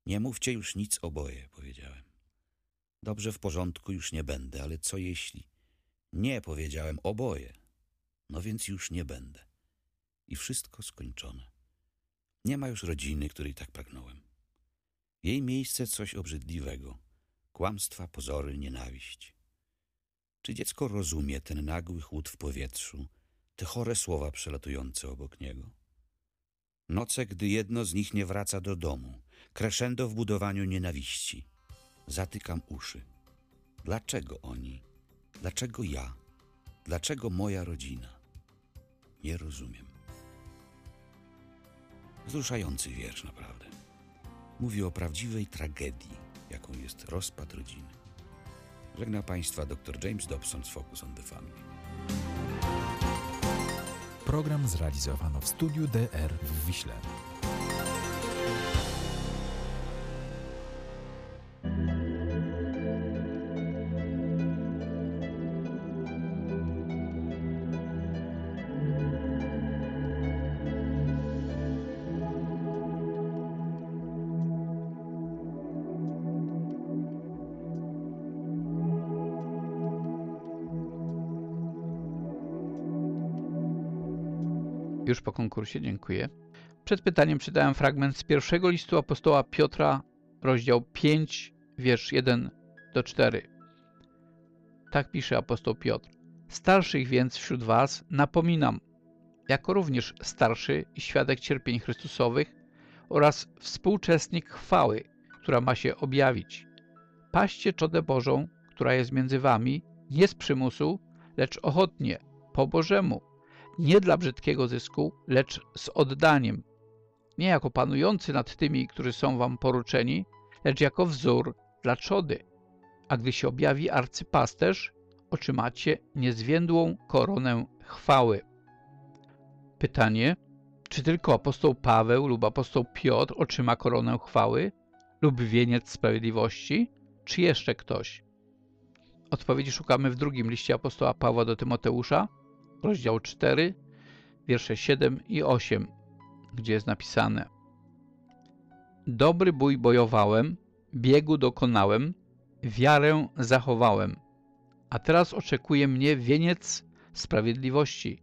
Nie mówcie już nic oboje, powiedziałem. Dobrze, w porządku, już nie będę, ale co jeśli? Nie, powiedziałem oboje. No więc już nie będę. I wszystko skończone. Nie ma już rodziny, której tak pragnąłem. Jej miejsce coś obrzydliwego. Kłamstwa, pozory, nienawiść. Czy dziecko rozumie ten nagły chłód w powietrzu, te chore słowa przelatujące obok niego? Noce, gdy jedno z nich nie wraca do domu, crescendo w budowaniu nienawiści. Zatykam uszy. Dlaczego oni? Dlaczego ja? Dlaczego moja rodzina? Nie rozumiem. Wzruszający wiersz, naprawdę. Mówi o prawdziwej tragedii, jaką jest rozpad rodziny. Żegna Państwa dr James Dobson z Focus on the Family. Program zrealizowano w studiu DR w Wiśle. Już po konkursie, dziękuję. Przed pytaniem czytałem fragment z pierwszego listu apostoła Piotra, rozdział 5, wiersz 1 do 4. Tak pisze apostoł Piotr. Starszych więc wśród was napominam, jako również starszy i świadek cierpień Chrystusowych oraz współuczestnik chwały, która ma się objawić. Paście czodę Bożą, która jest między wami, nie z przymusu, lecz ochotnie, po Bożemu, nie dla brzydkiego zysku, lecz z oddaniem, nie jako panujący nad tymi, którzy są wam poruczeni, lecz jako wzór dla trzody. A gdy się objawi arcypasterz, otrzymacie niezwiędłą koronę chwały. Pytanie, czy tylko apostoł Paweł lub apostoł Piotr otrzyma koronę chwały lub wieniec sprawiedliwości, czy jeszcze ktoś? Odpowiedzi szukamy w drugim liście apostoła Pawła do Tymoteusza, rozdział 4, wiersze 7 i 8, gdzie jest napisane. Dobry bój bojowałem, biegu dokonałem, wiarę zachowałem, a teraz oczekuje mnie wieniec sprawiedliwości,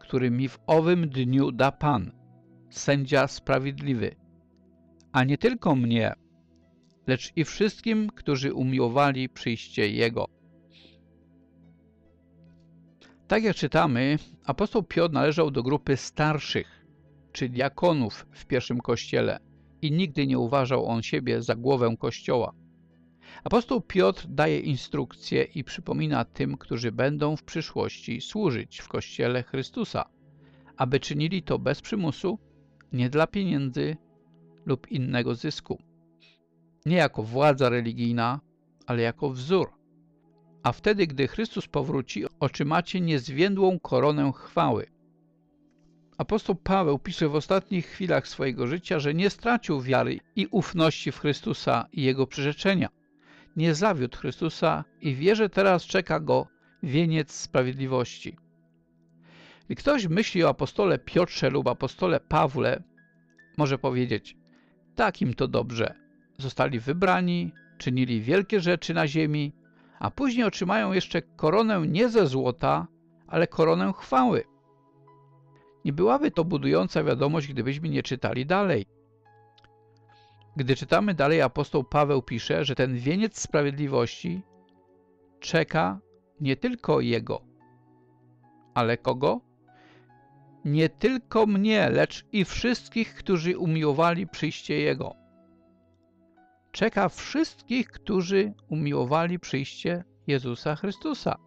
który mi w owym dniu da Pan, sędzia sprawiedliwy, a nie tylko mnie, lecz i wszystkim, którzy umiłowali przyjście Jego. Tak jak czytamy, apostoł Piotr należał do grupy starszych, czy diakonów w pierwszym kościele i nigdy nie uważał on siebie za głowę kościoła. Apostoł Piotr daje instrukcje i przypomina tym, którzy będą w przyszłości służyć w Kościele Chrystusa, aby czynili to bez przymusu, nie dla pieniędzy lub innego zysku. Nie jako władza religijna, ale jako wzór. A wtedy, gdy Chrystus powróci, otrzymacie niezwiędłą koronę chwały. Apostoł Paweł pisze w ostatnich chwilach swojego życia, że nie stracił wiary i ufności w Chrystusa i Jego przyrzeczenia nie zawiódł Chrystusa i wie, że teraz czeka go wieniec sprawiedliwości. Gdy ktoś myśli o apostole Piotrze lub apostole Pawle, może powiedzieć, takim to dobrze. Zostali wybrani, czynili wielkie rzeczy na ziemi, a później otrzymają jeszcze koronę nie ze złota, ale koronę chwały. Nie byłaby to budująca wiadomość, gdybyśmy nie czytali dalej. Gdy czytamy dalej, apostoł Paweł pisze, że ten wieniec sprawiedliwości czeka nie tylko jego, ale kogo? Nie tylko mnie, lecz i wszystkich, którzy umiłowali przyjście Jego. Czeka wszystkich, którzy umiłowali przyjście Jezusa Chrystusa.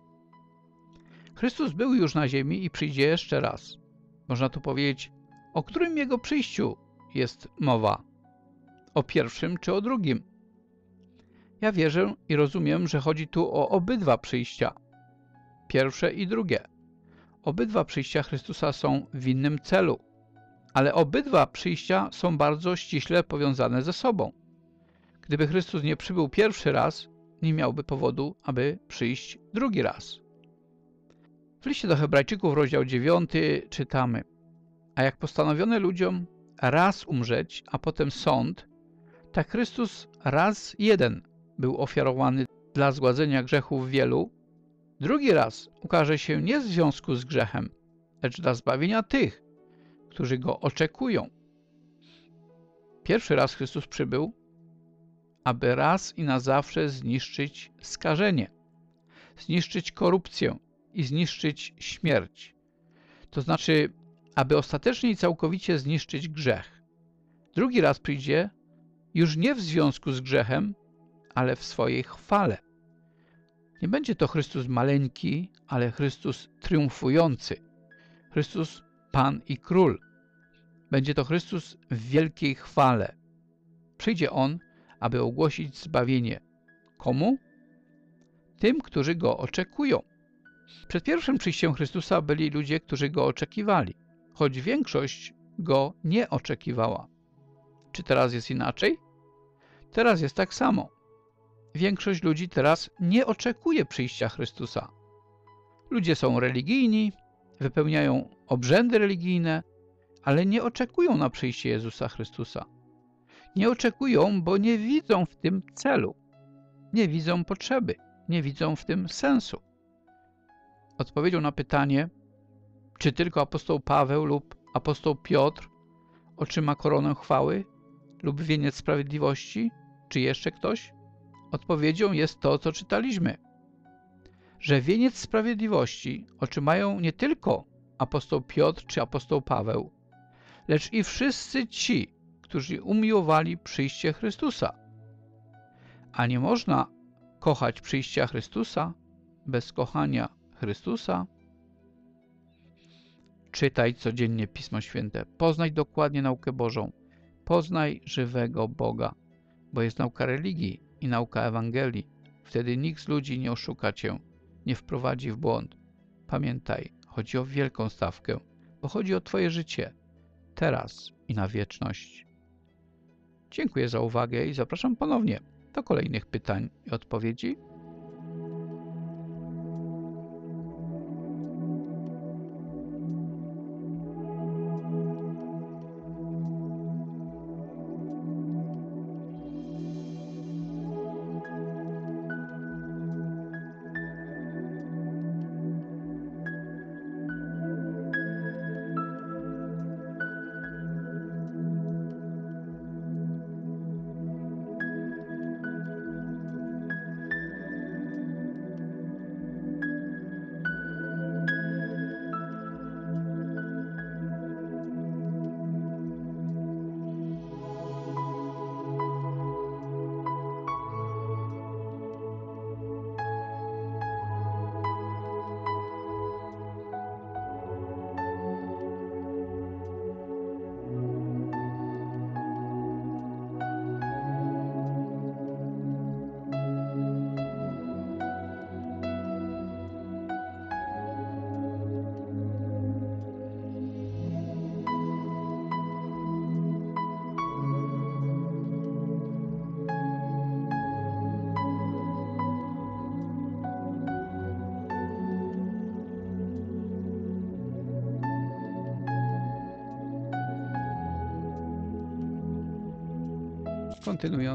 Chrystus był już na ziemi i przyjdzie jeszcze raz. Można tu powiedzieć, o którym Jego przyjściu jest mowa o pierwszym czy o drugim. Ja wierzę i rozumiem, że chodzi tu o obydwa przyjścia, pierwsze i drugie. Obydwa przyjścia Chrystusa są w innym celu, ale obydwa przyjścia są bardzo ściśle powiązane ze sobą. Gdyby Chrystus nie przybył pierwszy raz, nie miałby powodu, aby przyjść drugi raz. W liście do Hebrajczyków, rozdział 9, czytamy A jak postanowiono ludziom raz umrzeć, a potem sąd, tak Chrystus raz jeden był ofiarowany dla zgładzenia grzechów wielu, drugi raz ukaże się nie w związku z grzechem, lecz dla zbawienia tych, którzy go oczekują. Pierwszy raz Chrystus przybył, aby raz i na zawsze zniszczyć skażenie, zniszczyć korupcję i zniszczyć śmierć. To znaczy, aby ostatecznie i całkowicie zniszczyć grzech. Drugi raz przyjdzie, już nie w związku z grzechem, ale w swojej chwale. Nie będzie to Chrystus maleńki, ale Chrystus triumfujący. Chrystus Pan i Król. Będzie to Chrystus w wielkiej chwale. Przyjdzie On, aby ogłosić zbawienie. Komu? Tym, którzy Go oczekują. Przed pierwszym przyjściem Chrystusa byli ludzie, którzy Go oczekiwali, choć większość Go nie oczekiwała. Czy teraz jest inaczej? Teraz jest tak samo. Większość ludzi teraz nie oczekuje przyjścia Chrystusa. Ludzie są religijni, wypełniają obrzędy religijne, ale nie oczekują na przyjście Jezusa Chrystusa. Nie oczekują, bo nie widzą w tym celu, nie widzą potrzeby, nie widzą w tym sensu. Odpowiedzią na pytanie, czy tylko apostoł Paweł lub apostoł Piotr otrzyma koronę chwały lub wieniec sprawiedliwości? Czy jeszcze ktoś? Odpowiedzią jest to, co czytaliśmy. Że wieniec sprawiedliwości otrzymają nie tylko apostoł Piotr czy apostoł Paweł, lecz i wszyscy ci, którzy umiłowali przyjście Chrystusa. A nie można kochać przyjścia Chrystusa bez kochania Chrystusa. Czytaj codziennie Pismo Święte, poznaj dokładnie naukę Bożą, poznaj żywego Boga, bo jest nauka religii i nauka Ewangelii. Wtedy nikt z ludzi nie oszuka cię, nie wprowadzi w błąd. Pamiętaj, chodzi o wielką stawkę, bo chodzi o twoje życie, teraz i na wieczność. Dziękuję za uwagę i zapraszam ponownie do kolejnych pytań i odpowiedzi.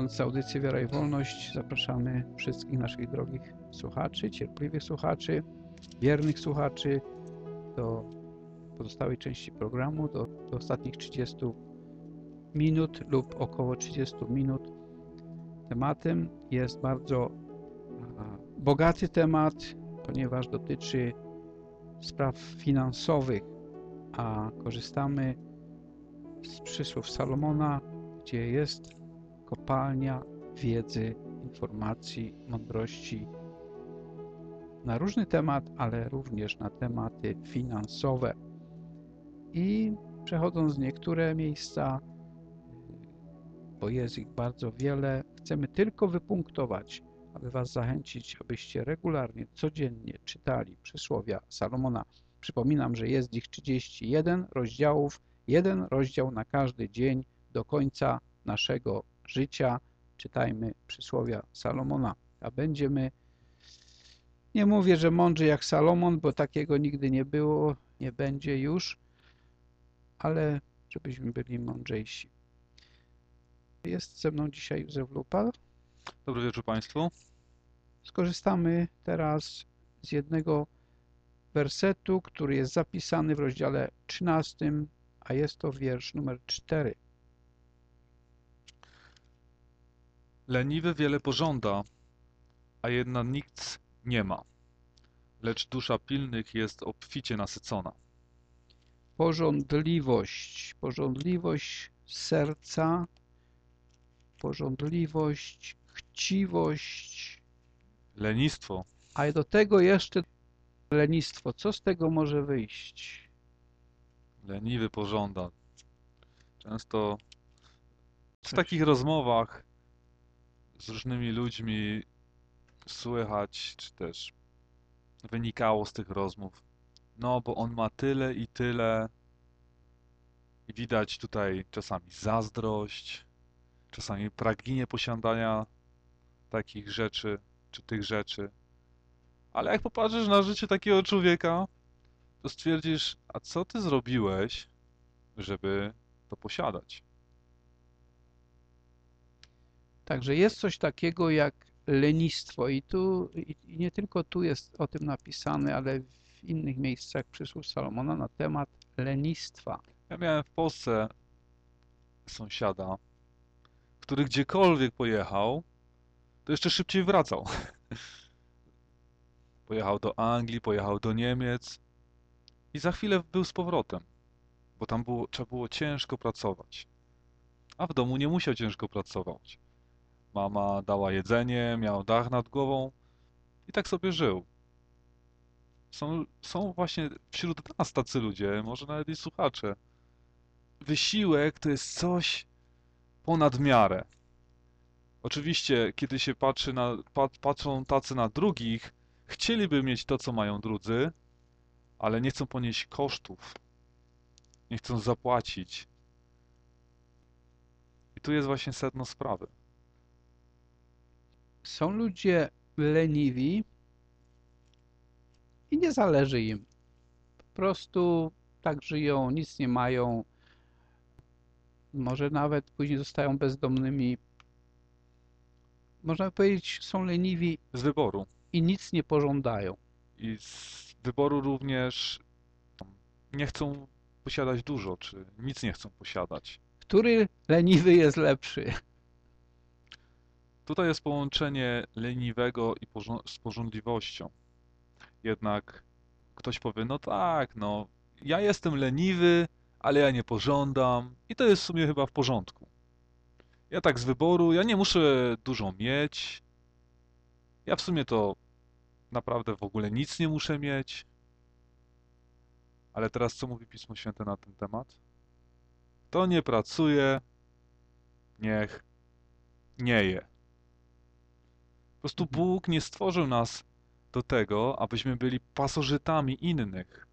Kontynuując audycję Wiara i Wolność, zapraszamy wszystkich naszych drogich słuchaczy, cierpliwych słuchaczy, wiernych słuchaczy do pozostałej części programu, do, do ostatnich 30 minut lub około 30 minut. Tematem jest bardzo bogaty temat, ponieważ dotyczy spraw finansowych, a korzystamy z przysłów Salomona, gdzie jest kopalnia wiedzy, informacji, mądrości na różny temat, ale również na tematy finansowe. I przechodząc niektóre miejsca, bo jest ich bardzo wiele, chcemy tylko wypunktować, aby Was zachęcić, abyście regularnie, codziennie czytali przysłowia Salomona. Przypominam, że jest ich 31 rozdziałów, jeden rozdział na każdy dzień do końca naszego życia. Czytajmy przysłowia Salomona, a będziemy, nie mówię, że mądrzy jak Salomon, bo takiego nigdy nie było, nie będzie już, ale żebyśmy byli mądrzejsi. Jest ze mną dzisiaj Józef Lupal. Dobry wieczór Państwu. Skorzystamy teraz z jednego wersetu, który jest zapisany w rozdziale 13, a jest to wiersz numer 4. Leniwy wiele pożąda, a jedna nic nie ma, lecz dusza pilnych jest obficie nasycona. Pożądliwość, pożądliwość serca, pożądliwość, chciwość. Lenistwo. A do tego jeszcze lenistwo. Co z tego może wyjść? Leniwy pożąda. Często w takich rozmowach z różnymi ludźmi słychać, czy też wynikało z tych rozmów, no bo on ma tyle i tyle widać tutaj czasami zazdrość, czasami pragnienie posiadania takich rzeczy, czy tych rzeczy. Ale jak popatrzysz na życie takiego człowieka, to stwierdzisz, a co ty zrobiłeś, żeby to posiadać? Także jest coś takiego jak lenistwo i tu i nie tylko tu jest o tym napisane, ale w innych miejscach przysłów Salomona na temat lenistwa. Ja miałem w Polsce sąsiada, który gdziekolwiek pojechał, to jeszcze szybciej wracał. Pojechał do Anglii, pojechał do Niemiec i za chwilę był z powrotem, bo tam było, trzeba było ciężko pracować. A w domu nie musiał ciężko pracować. Mama dała jedzenie, miał dach nad głową i tak sobie żył. Są, są właśnie wśród nas tacy ludzie, może nawet i słuchacze. Wysiłek to jest coś ponad miarę. Oczywiście, kiedy się patrzy na, patrzą tacy na drugich, chcieliby mieć to, co mają drudzy, ale nie chcą ponieść kosztów. Nie chcą zapłacić. I tu jest właśnie sedno sprawy. Są ludzie leniwi i nie zależy im. Po prostu tak żyją, nic nie mają. Może nawet później zostają bezdomnymi. Można powiedzieć, są leniwi. Z wyboru. I nic nie pożądają. I z wyboru również nie chcą posiadać dużo, czy nic nie chcą posiadać. Który leniwy jest lepszy? Tutaj jest połączenie leniwego i z pożądliwością. Jednak ktoś powie, no tak, no, ja jestem leniwy, ale ja nie pożądam i to jest w sumie chyba w porządku. Ja tak z wyboru, ja nie muszę dużo mieć. Ja w sumie to naprawdę w ogóle nic nie muszę mieć. Ale teraz co mówi Pismo Święte na ten temat? Kto nie pracuje, niech nie je. Po prostu Mhm. Bóg nie stworzył nas do tego, abyśmy byli pasożytami innych,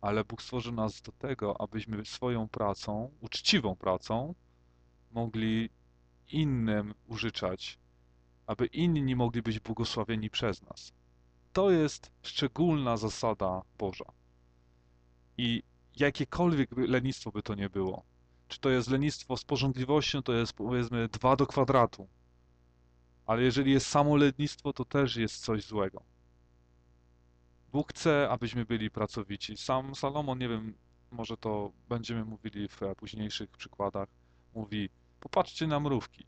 ale Bóg stworzył nas do tego, abyśmy swoją pracą, uczciwą pracą, mogli innym użyczać, aby inni mogli być błogosławieni przez nas. To jest szczególna zasada Boża. I jakiekolwiek lenistwo by to nie było, czy to jest lenistwo z porządliwością, to jest powiedzmy 2 do kwadratu, ale jeżeli jest samo lenistwo, to też jest coś złego. Bóg chce, abyśmy byli pracowici. Sam Salomon, nie wiem, może to będziemy mówili w późniejszych przykładach, mówi, popatrzcie na mrówki,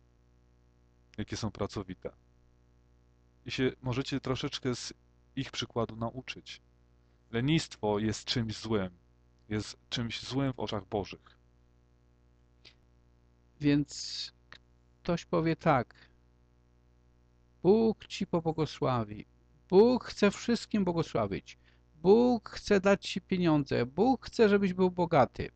jakie są pracowite. I się możecie troszeczkę z ich przykładu nauczyć. Lenistwo jest czymś złym. Jest czymś złym w oczach Bożych. Więc ktoś powie tak. Bóg ci pobłogosławi. Bóg chce wszystkim błogosławić. Bóg chce dać ci pieniądze. Bóg chce, żebyś był bogaty.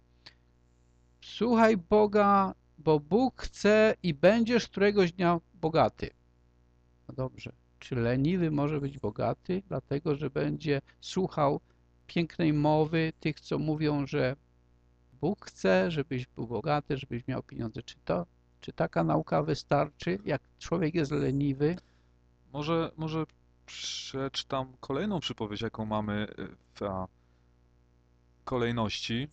Słuchaj Boga, bo Bóg chce i będziesz któregoś dnia bogaty. No dobrze. Czy leniwy może być bogaty? Dlatego, że będzie słuchał pięknej mowy tych, co mówią, że Bóg chce, żebyś był bogaty, żebyś miał pieniądze. Czy to, czy taka nauka wystarczy, jak człowiek jest leniwy? Może, może przeczytam kolejną przypowieść, jaką mamy w kolejności.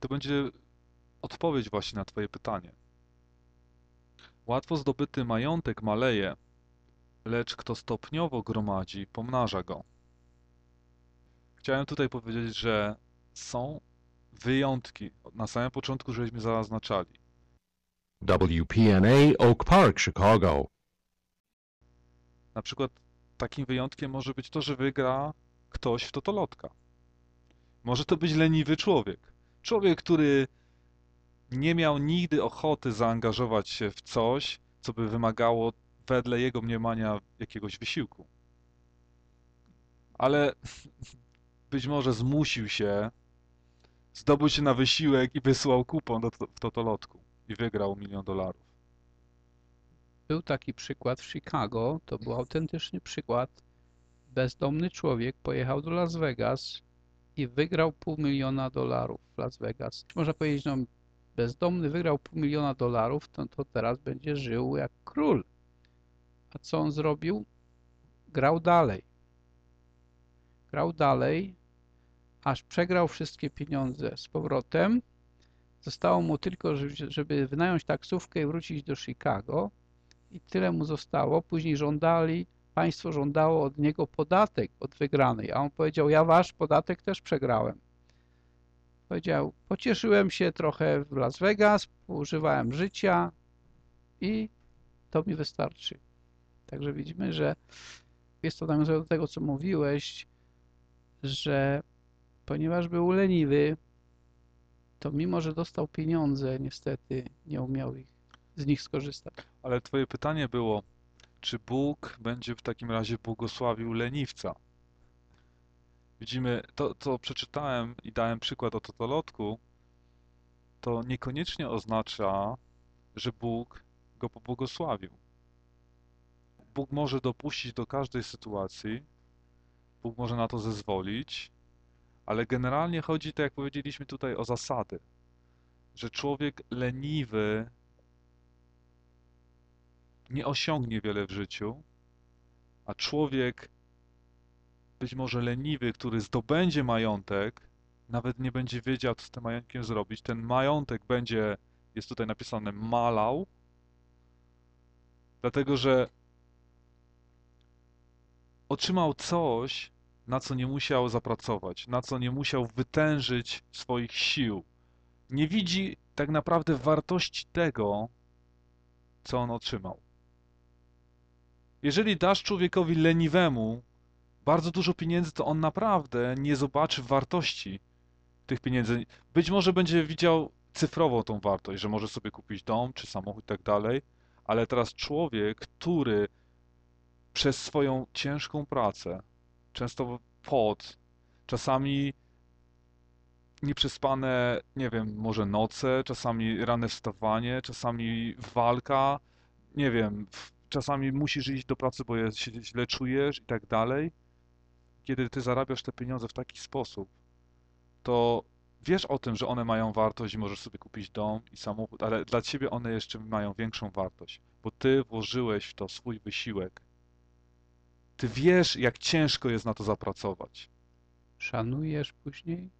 To będzie odpowiedź właśnie na Twoje pytanie. Łatwo zdobyty majątek maleje, lecz kto stopniowo gromadzi, pomnaża go. Chciałem tutaj powiedzieć, że są wyjątki. Na samym początku żeśmy zaznaczali. WPNA Oak Park, Chicago. Na przykład takim wyjątkiem może być to, że wygra ktoś w totolotka. Może to być leniwy człowiek. Człowiek, który nie miał nigdy ochoty zaangażować się w coś, co by wymagało wedle jego mniemania jakiegoś wysiłku. Ale być może zmusił się, zdobył się na wysiłek i wysłał kupon do, w totolotku i wygrał milion dolarów. Był taki przykład w Chicago, to był autentyczny przykład. Bezdomny człowiek pojechał do Las Vegas i wygrał pół miliona dolarów w Las Vegas. Można powiedzieć, no bezdomny wygrał pół miliona dolarów, to, to teraz będzie żył jak król. A co on zrobił? Grał dalej. Grał dalej, aż przegrał wszystkie pieniądze z powrotem. Zostało mu tylko, żeby wynająć taksówkę i wrócić do Chicago i tyle mu zostało. Później żądali, państwo żądało od niego podatek od wygranej, a on powiedział, ja wasz podatek też przegrałem. Powiedział, pocieszyłem się trochę w Las Vegas, używałem życia i to mi wystarczy. Także widzimy, że jest to nawiązane do tego, co mówiłeś, że ponieważ był leniwy, to mimo, że dostał pieniądze, niestety nie umiał ich, z nich skorzystać. Ale twoje pytanie było, czy Bóg będzie w takim razie błogosławił leniwca? Widzimy, to co przeczytałem i dałem przykład o totolotku, to niekoniecznie oznacza, że Bóg go pobłogosławił. Bóg może dopuścić do każdej sytuacji, Bóg może na to zezwolić, ale generalnie chodzi, tak jak powiedzieliśmy tutaj, o zasady, że człowiek leniwy nie osiągnie wiele w życiu, a człowiek być może leniwy, który zdobędzie majątek, nawet nie będzie wiedział, co z tym majątkiem zrobić. Ten majątek będzie, jest tutaj napisane, malał, dlatego że otrzymał coś, na co nie musiał zapracować, na co nie musiał wytężyć swoich sił. Nie widzi tak naprawdę wartości tego, co on otrzymał. Jeżeli dasz człowiekowi leniwemu bardzo dużo pieniędzy, to on naprawdę nie zobaczy wartości tych pieniędzy. Być może będzie widział cyfrowo tą wartość, że może sobie kupić dom czy samochód i tak dalej, ale teraz człowiek, który przez swoją ciężką pracę, często pot, czasami nieprzespane, nie wiem, może noce, czasami rane wstawanie, czasami walka, nie wiem, czasami musisz iść do pracy, bo się źle czujesz i tak dalej. Kiedy ty zarabiasz te pieniądze w taki sposób, to wiesz o tym, że one mają wartość i możesz sobie kupić dom i samochód, ale dla ciebie one jeszcze mają większą wartość, bo ty włożyłeś w to swój wysiłek. Ty wiesz, jak ciężko jest na to zapracować. Szanujesz później?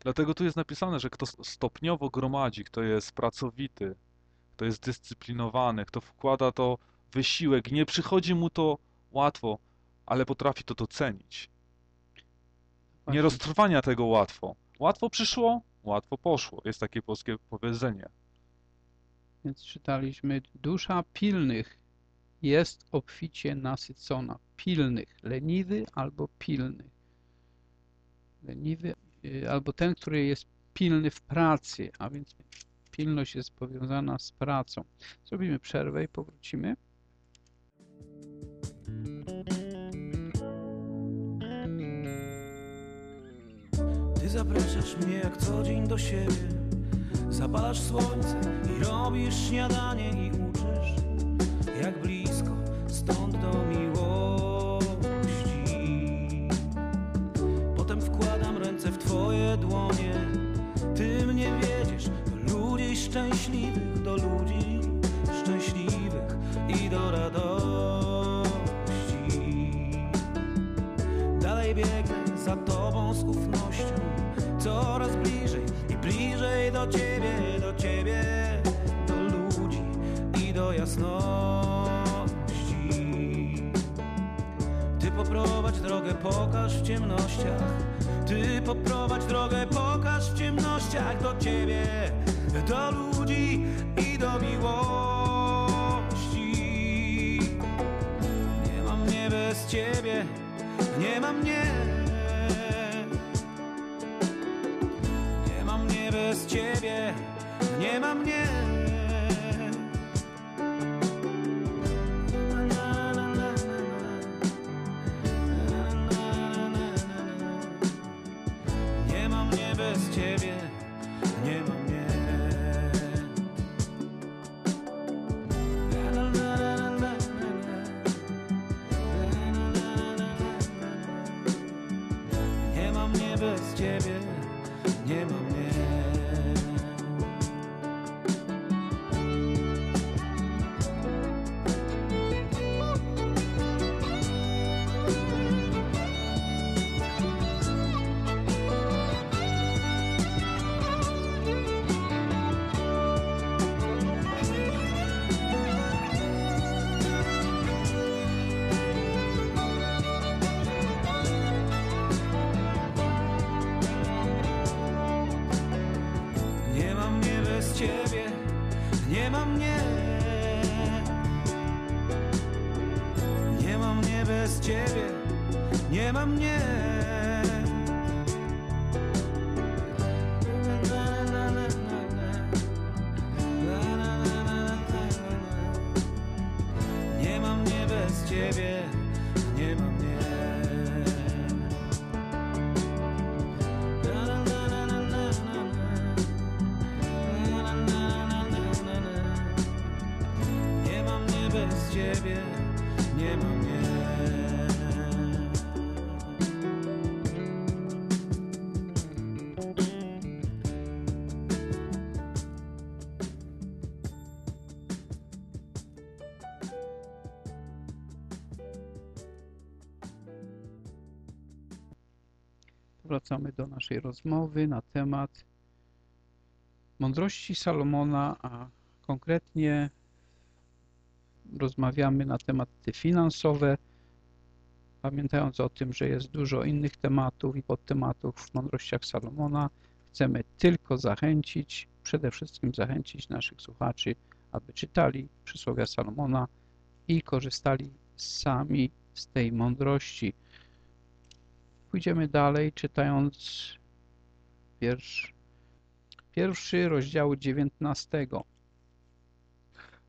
Dlatego tu jest napisane, że kto stopniowo gromadzi, kto jest pracowity, kto jest dyscyplinowany, kto wkłada to wysiłek, nie przychodzi mu to łatwo, ale potrafi to docenić. Nie roztrwania tego łatwo. Łatwo przyszło, łatwo poszło. Jest takie polskie powiedzenie. Więc czytaliśmy, dusza pilnych jest obficie nasycona. Pilnych, leniwy albo pilny. Leniwy y, albo ten, który jest pilny w pracy, a więc pilność jest powiązana z pracą. Zrobimy przerwę i powrócimy. Ty zapraszasz mnie jak co dzień do siebie Zapalasz słońce i robisz śniadanie i uczysz Jak blisko stąd do miłości Potem wkładam ręce w twoje dłonie szczęśliwych Do ludzi szczęśliwych i do radości. Dalej biegnę za tobą z ufnością Coraz bliżej i bliżej do ciebie, do ciebie Do ludzi i do jasności. Ty poprowadź drogę, pokaż w ciemnościach. Ty poprowadź drogę, pokaż w ciemnościach Do ciebie, do ludzi i do miłości. Nie mam mnie bez ciebie, nie ma mnie. Nie ma mnie bez ciebie, nie ma mnie Wracamy do naszej rozmowy na temat mądrości Salomona, a konkretnie rozmawiamy na tematy finansowe, pamiętając o tym, że jest dużo innych tematów i podtematów w mądrościach Salomona. Chcemy tylko zachęcić, przede wszystkim zachęcić naszych słuchaczy, aby czytali przysłowia Salomona i korzystali sami z tej mądrości. Pójdziemy dalej, czytając wiersz pierwszy rozdziału 19.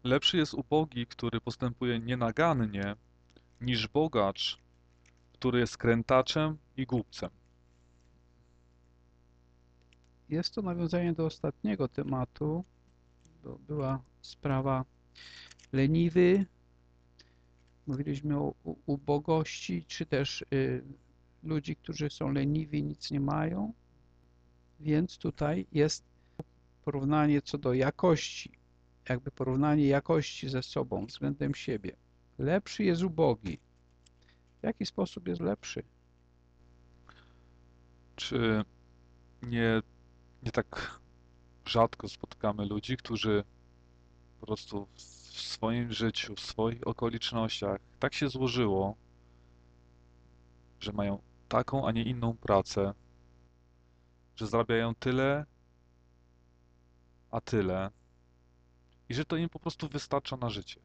Lepszy jest ubogi, który postępuje nienagannie, niż bogacz, który jest krętaczem i głupcem. Jest to nawiązanie do ostatniego tematu. To była sprawa leniwy. Mówiliśmy o ubogości, czy też y, ludzi, którzy są leniwi, nic nie mają. Więc tutaj jest porównanie co do jakości, jakby porównanie jakości ze sobą względem siebie. Lepszy jest ubogi. W jaki sposób jest lepszy? Czy nie, nie tak rzadko spotykamy ludzi, którzy po prostu w swoim życiu, w swoich okolicznościach tak się złożyło, że mają taką, a nie inną pracę, że zarabiają tyle, a tyle i że to im po prostu wystarcza na życie.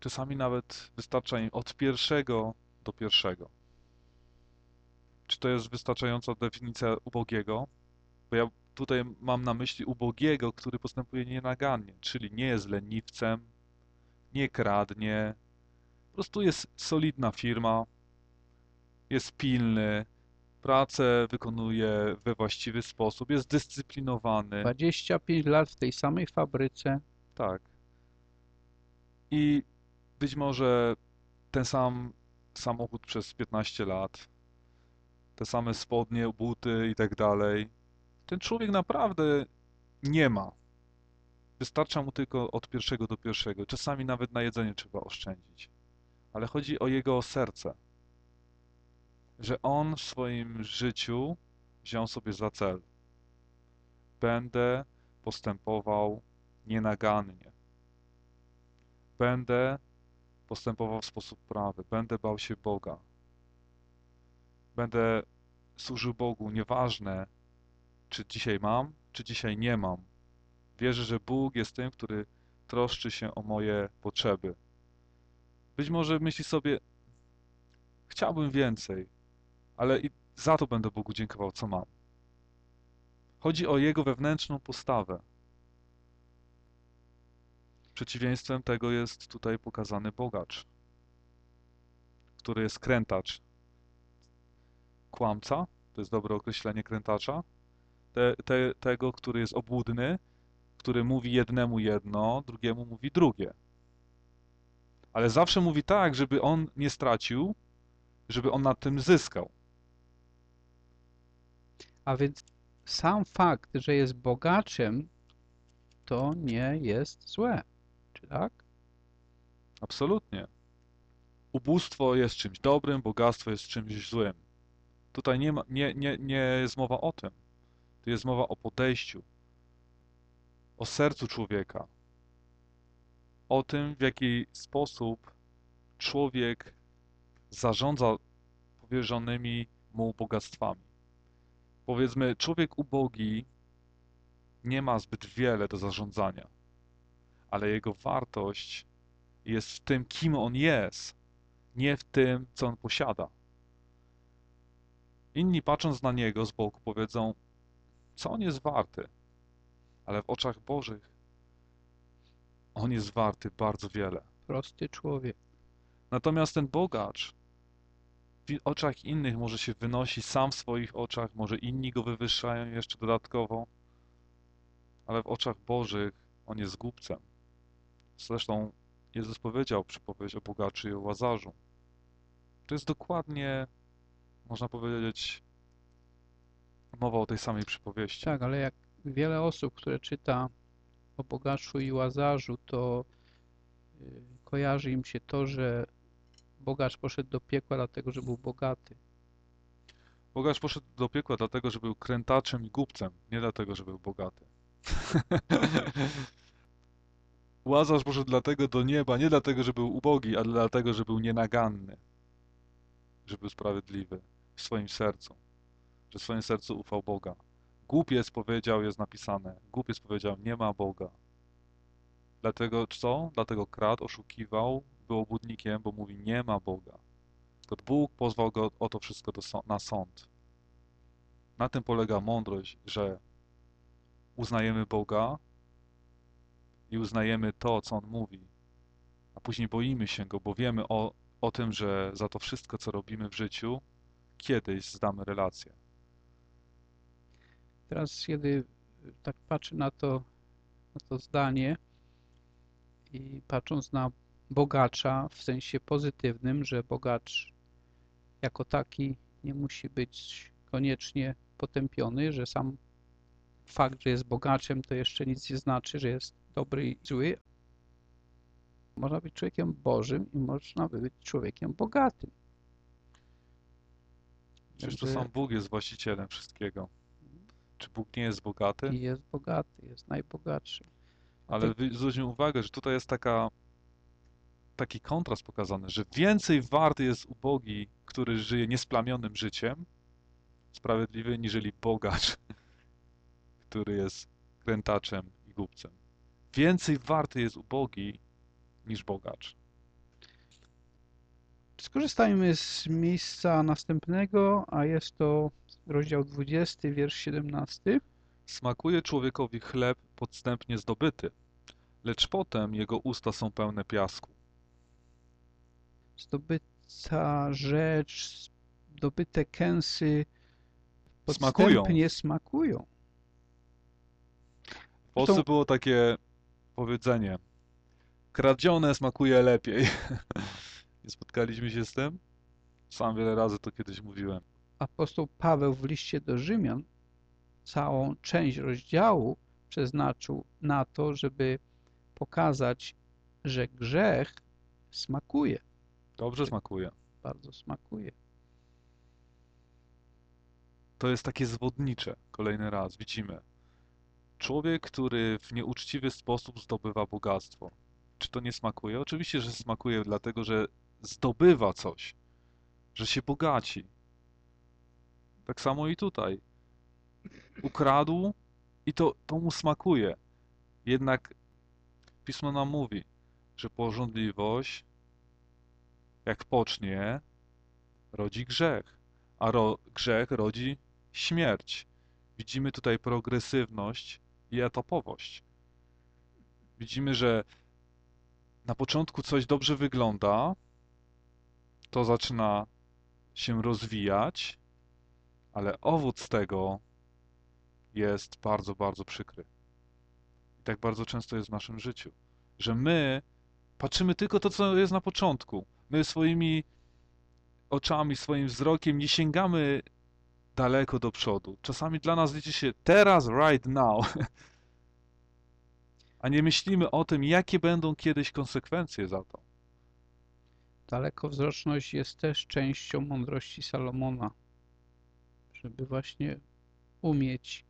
Czasami nawet wystarcza im od pierwszego do pierwszego. Czy to jest wystarczająca definicja ubogiego? Bo ja tutaj mam na myśli ubogiego, który postępuje nienagannie, czyli nie jest leniwcem, nie kradnie, po prostu jest solidna firma, jest pilny, pracę wykonuje we właściwy sposób, jest dyscyplinowany. 25 lat w tej samej fabryce. Tak. I być może ten sam samochód przez 15 lat, te same spodnie, buty i tak dalej. Ten człowiek naprawdę nie ma. Wystarcza mu tylko od pierwszego do pierwszego. Czasami nawet na jedzenie trzeba oszczędzić. Ale chodzi o jego serce. Że on w swoim życiu wziął sobie za cel. Będę postępował nienagannie. Będę postępował w sposób prawy. Będę bał się Boga. Będę służył Bogu, nieważne, czy dzisiaj mam, czy dzisiaj nie mam. Wierzę, że Bóg jest tym, który troszczy się o moje potrzeby. Być może myśli sobie, chciałbym więcej, ale i za to będę Bogu dziękował, co mam. Chodzi o jego wewnętrzną postawę. Przeciwieństwem tego jest tutaj pokazany bogacz, który jest krętacz. Kłamca, to jest dobre określenie krętacza, te, te, tego, który jest obłudny, który mówi jednemu jedno, drugiemu mówi drugie. Ale zawsze mówi tak, żeby on nie stracił, żeby on na tym zyskał. A więc sam fakt, że jest bogaczem, to nie jest złe. Czy tak? Absolutnie. Ubóstwo jest czymś dobrym, bogactwo jest czymś złym. Tutaj nie, ma, nie, nie, nie jest mowa o tym. Tu jest mowa o podejściu, o sercu człowieka, o tym, w jaki sposób człowiek zarządza powierzonymi mu bogactwami. Powiedzmy, człowiek ubogi nie ma zbyt wiele do zarządzania, ale jego wartość jest w tym, kim on jest, nie w tym, co on posiada. Inni patrząc na niego z boku powiedzą, co on jest warty, ale w oczach Bożych on jest warty bardzo wiele. Prosty człowiek. Natomiast ten bogacz w oczach innych może się wynosi sam w swoich oczach, może inni go wywyższają jeszcze dodatkowo, ale w oczach Bożych on jest głupcem. Zresztą Jezus powiedział przypowieść o bogaczy i o łazarzu. To jest dokładnie, można powiedzieć, mowa o tej samej przypowieści. Tak, ale jak wiele osób, które czyta o bogaczu i łazarzu, to y, kojarzy im się to, że bogacz poszedł do piekła dlatego, że był bogaty. Bogacz poszedł do piekła dlatego, że był krętaczem i głupcem, nie dlatego, że był bogaty. Łazarz poszedł dlatego do nieba, nie dlatego, że był ubogi, ale dlatego, że był nienaganny, że był sprawiedliwy w swoim sercu, że w swoim sercu ufał Boga. Głupiec powiedział, jest napisane, głupiec powiedział, nie ma Boga. Dlatego co? Dlatego kradł, oszukiwał, był obłudnikiem, bo mówi, nie ma Boga. To Bóg pozwał go o to wszystko do, na sąd. Na tym polega mądrość, że uznajemy Boga i uznajemy to, co On mówi, a później boimy się Go, bo wiemy o, o tym, że za to wszystko, co robimy w życiu, kiedyś zdamy relację. Teraz, kiedy tak patrzę na to, na to zdanie i patrząc na bogacza w sensie pozytywnym, że bogacz jako taki nie musi być koniecznie potępiony, że sam fakt, że jest bogaczem, to jeszcze nic nie znaczy, że jest dobry i zły. Można być człowiekiem Bożym i można być człowiekiem bogatym. Przecież to sam Bóg jest właścicielem wszystkiego. Czy Bóg nie jest bogaty? I jest bogaty, jest najbogatszy. Ale zwróćmy uwagę, że tutaj jest taka, taki kontrast pokazany, że więcej warty jest ubogi, który żyje niesplamionym życiem, sprawiedliwy, niżeli bogacz, który jest krętaczem i głupcem. Więcej warty jest ubogi niż bogacz. Skorzystajmy z miejsca następnego, a jest to rozdział 20, wiersz 17. Smakuje człowiekowi chleb podstępnie zdobyty, lecz potem jego usta są pełne piasku. Zdobyta rzecz, zdobyte kęsy Smakują. podstępnie smakują. W Polsce było takie powiedzenie kradzione smakuje lepiej. Nie spotkaliśmy się z tym? Sam wiele razy to kiedyś mówiłem. Apostoł Paweł w liście do Rzymian całą część rozdziału przeznaczył na to, żeby pokazać, że grzech smakuje. Dobrze smakuje. Bardzo smakuje. To jest takie zwodnicze. Kolejny raz widzimy. Człowiek, który w nieuczciwy sposób zdobywa bogactwo. Czy to nie smakuje? Oczywiście, że smakuje, dlatego że zdobywa coś, że się bogaci. Tak samo i tutaj. Ukradł i to, to mu smakuje. Jednak Pismo nam mówi, że porządliwość, jak pocznie, rodzi grzech, a ro, grzech rodzi śmierć. Widzimy tutaj progresywność i etapowość. Widzimy, że na początku coś dobrze wygląda, to zaczyna się rozwijać, ale owoc tego jest bardzo, bardzo przykry. I tak bardzo często jest w naszym życiu, że my patrzymy tylko to, co jest na początku. My swoimi oczami, swoim wzrokiem nie sięgamy daleko do przodu. Czasami dla nas liczy się teraz, right now. A nie myślimy o tym, jakie będą kiedyś konsekwencje za to. Dalekowzroczność jest też częścią mądrości Salomona, żeby właśnie umieć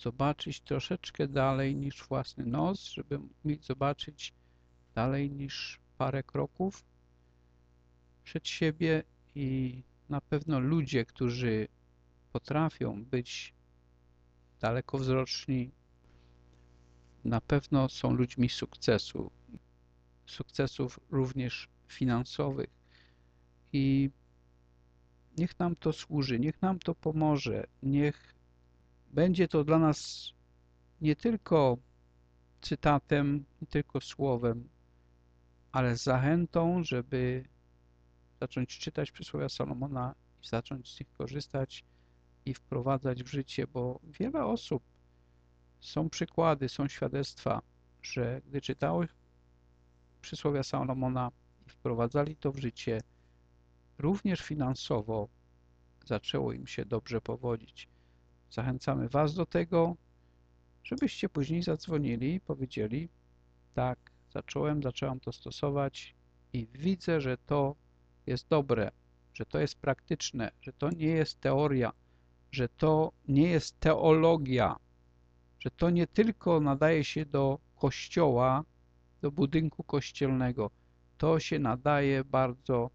zobaczyć troszeczkę dalej niż własny nos, żeby umieć zobaczyć dalej niż parę kroków przed siebie i na pewno ludzie, którzy potrafią być dalekowzroczni, na pewno są ludźmi sukcesu, sukcesów również finansowych. I niech nam to służy, niech nam to pomoże, niech będzie to dla nas nie tylko cytatem, nie tylko słowem, ale zachętą, żeby zacząć czytać przysłowia Salomona i zacząć z nich korzystać i wprowadzać w życie, bo wiele osób są przykłady, są świadectwa, że gdy czytały przysłowia Salomona i wprowadzali to w życie, również finansowo zaczęło im się dobrze powodzić. Zachęcamy Was do tego, żebyście później zadzwonili i powiedzieli tak, zacząłem, zaczęłam to stosować i widzę, że to jest dobre, że to jest praktyczne, że to nie jest teoria, że to nie jest teologia, że to nie tylko nadaje się do kościoła, do budynku kościelnego, to się nadaje bardzo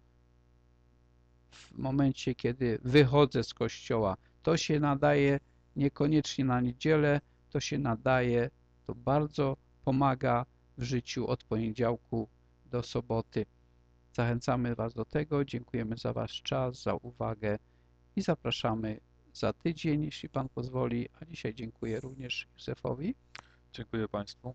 w momencie, kiedy wychodzę z kościoła. To się nadaje niekoniecznie na niedzielę, to się nadaje, to bardzo pomaga w życiu od poniedziałku do soboty. Zachęcamy Was do tego, dziękujemy za Wasz czas, za uwagę i zapraszamy za tydzień, jeśli Pan pozwoli, a dzisiaj dziękuję również Józefowi. Dziękuję Państwu.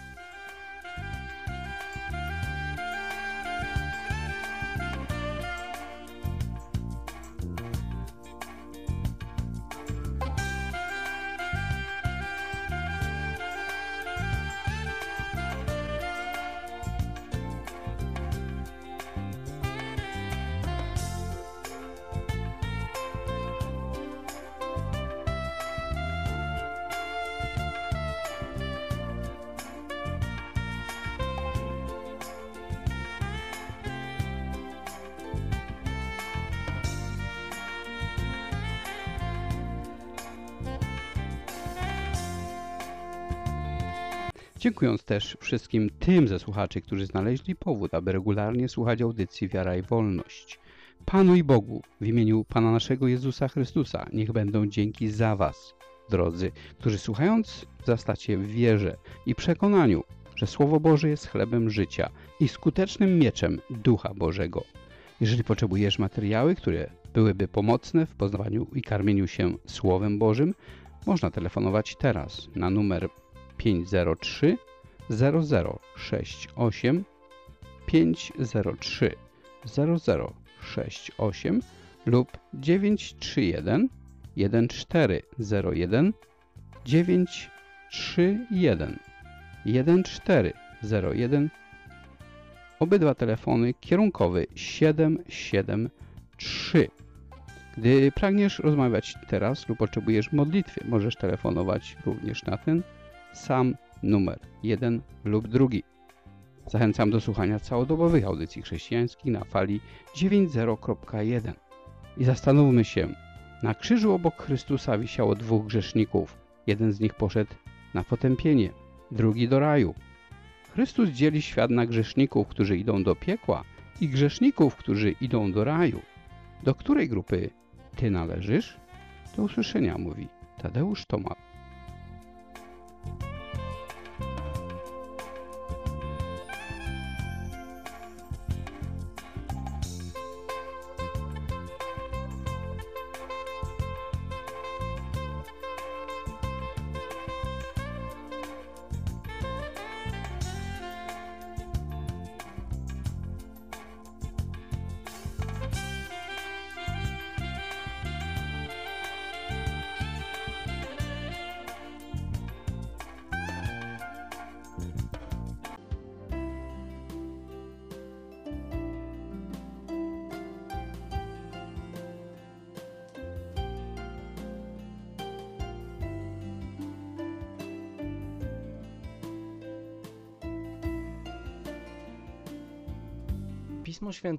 Dziękując też wszystkim tym ze słuchaczy, którzy znaleźli powód, aby regularnie słuchać audycji Wiara i Wolność. Panu i Bogu, w imieniu Pana naszego Jezusa Chrystusa, niech będą dzięki za Was, drodzy, którzy słuchając zastacie w wierze i przekonaniu, że Słowo Boże jest chlebem życia i skutecznym mieczem Ducha Bożego. Jeżeli potrzebujesz materiały, które byłyby pomocne w poznawaniu i karmieniu się Słowem Bożym, można telefonować teraz na numer 503 0068 503 0068 lub 931 1401 931 1401 Obydwa telefony kierunkowy 773. Gdy pragniesz rozmawiać teraz lub potrzebujesz modlitwy, możesz telefonować również na ten sam numer, jeden lub drugi. Zachęcam do słuchania całodobowych audycji chrześcijańskich na fali 90.1. I zastanówmy się, na krzyżu obok Chrystusa wisiało dwóch grzeszników. Jeden z nich poszedł na potępienie, drugi do raju. Chrystus dzieli świat na grzeszników, którzy idą do piekła i grzeszników, którzy idą do raju. Do której grupy ty należysz? Do usłyszenia, mówi Tadeusz Tomat.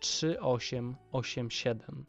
3887.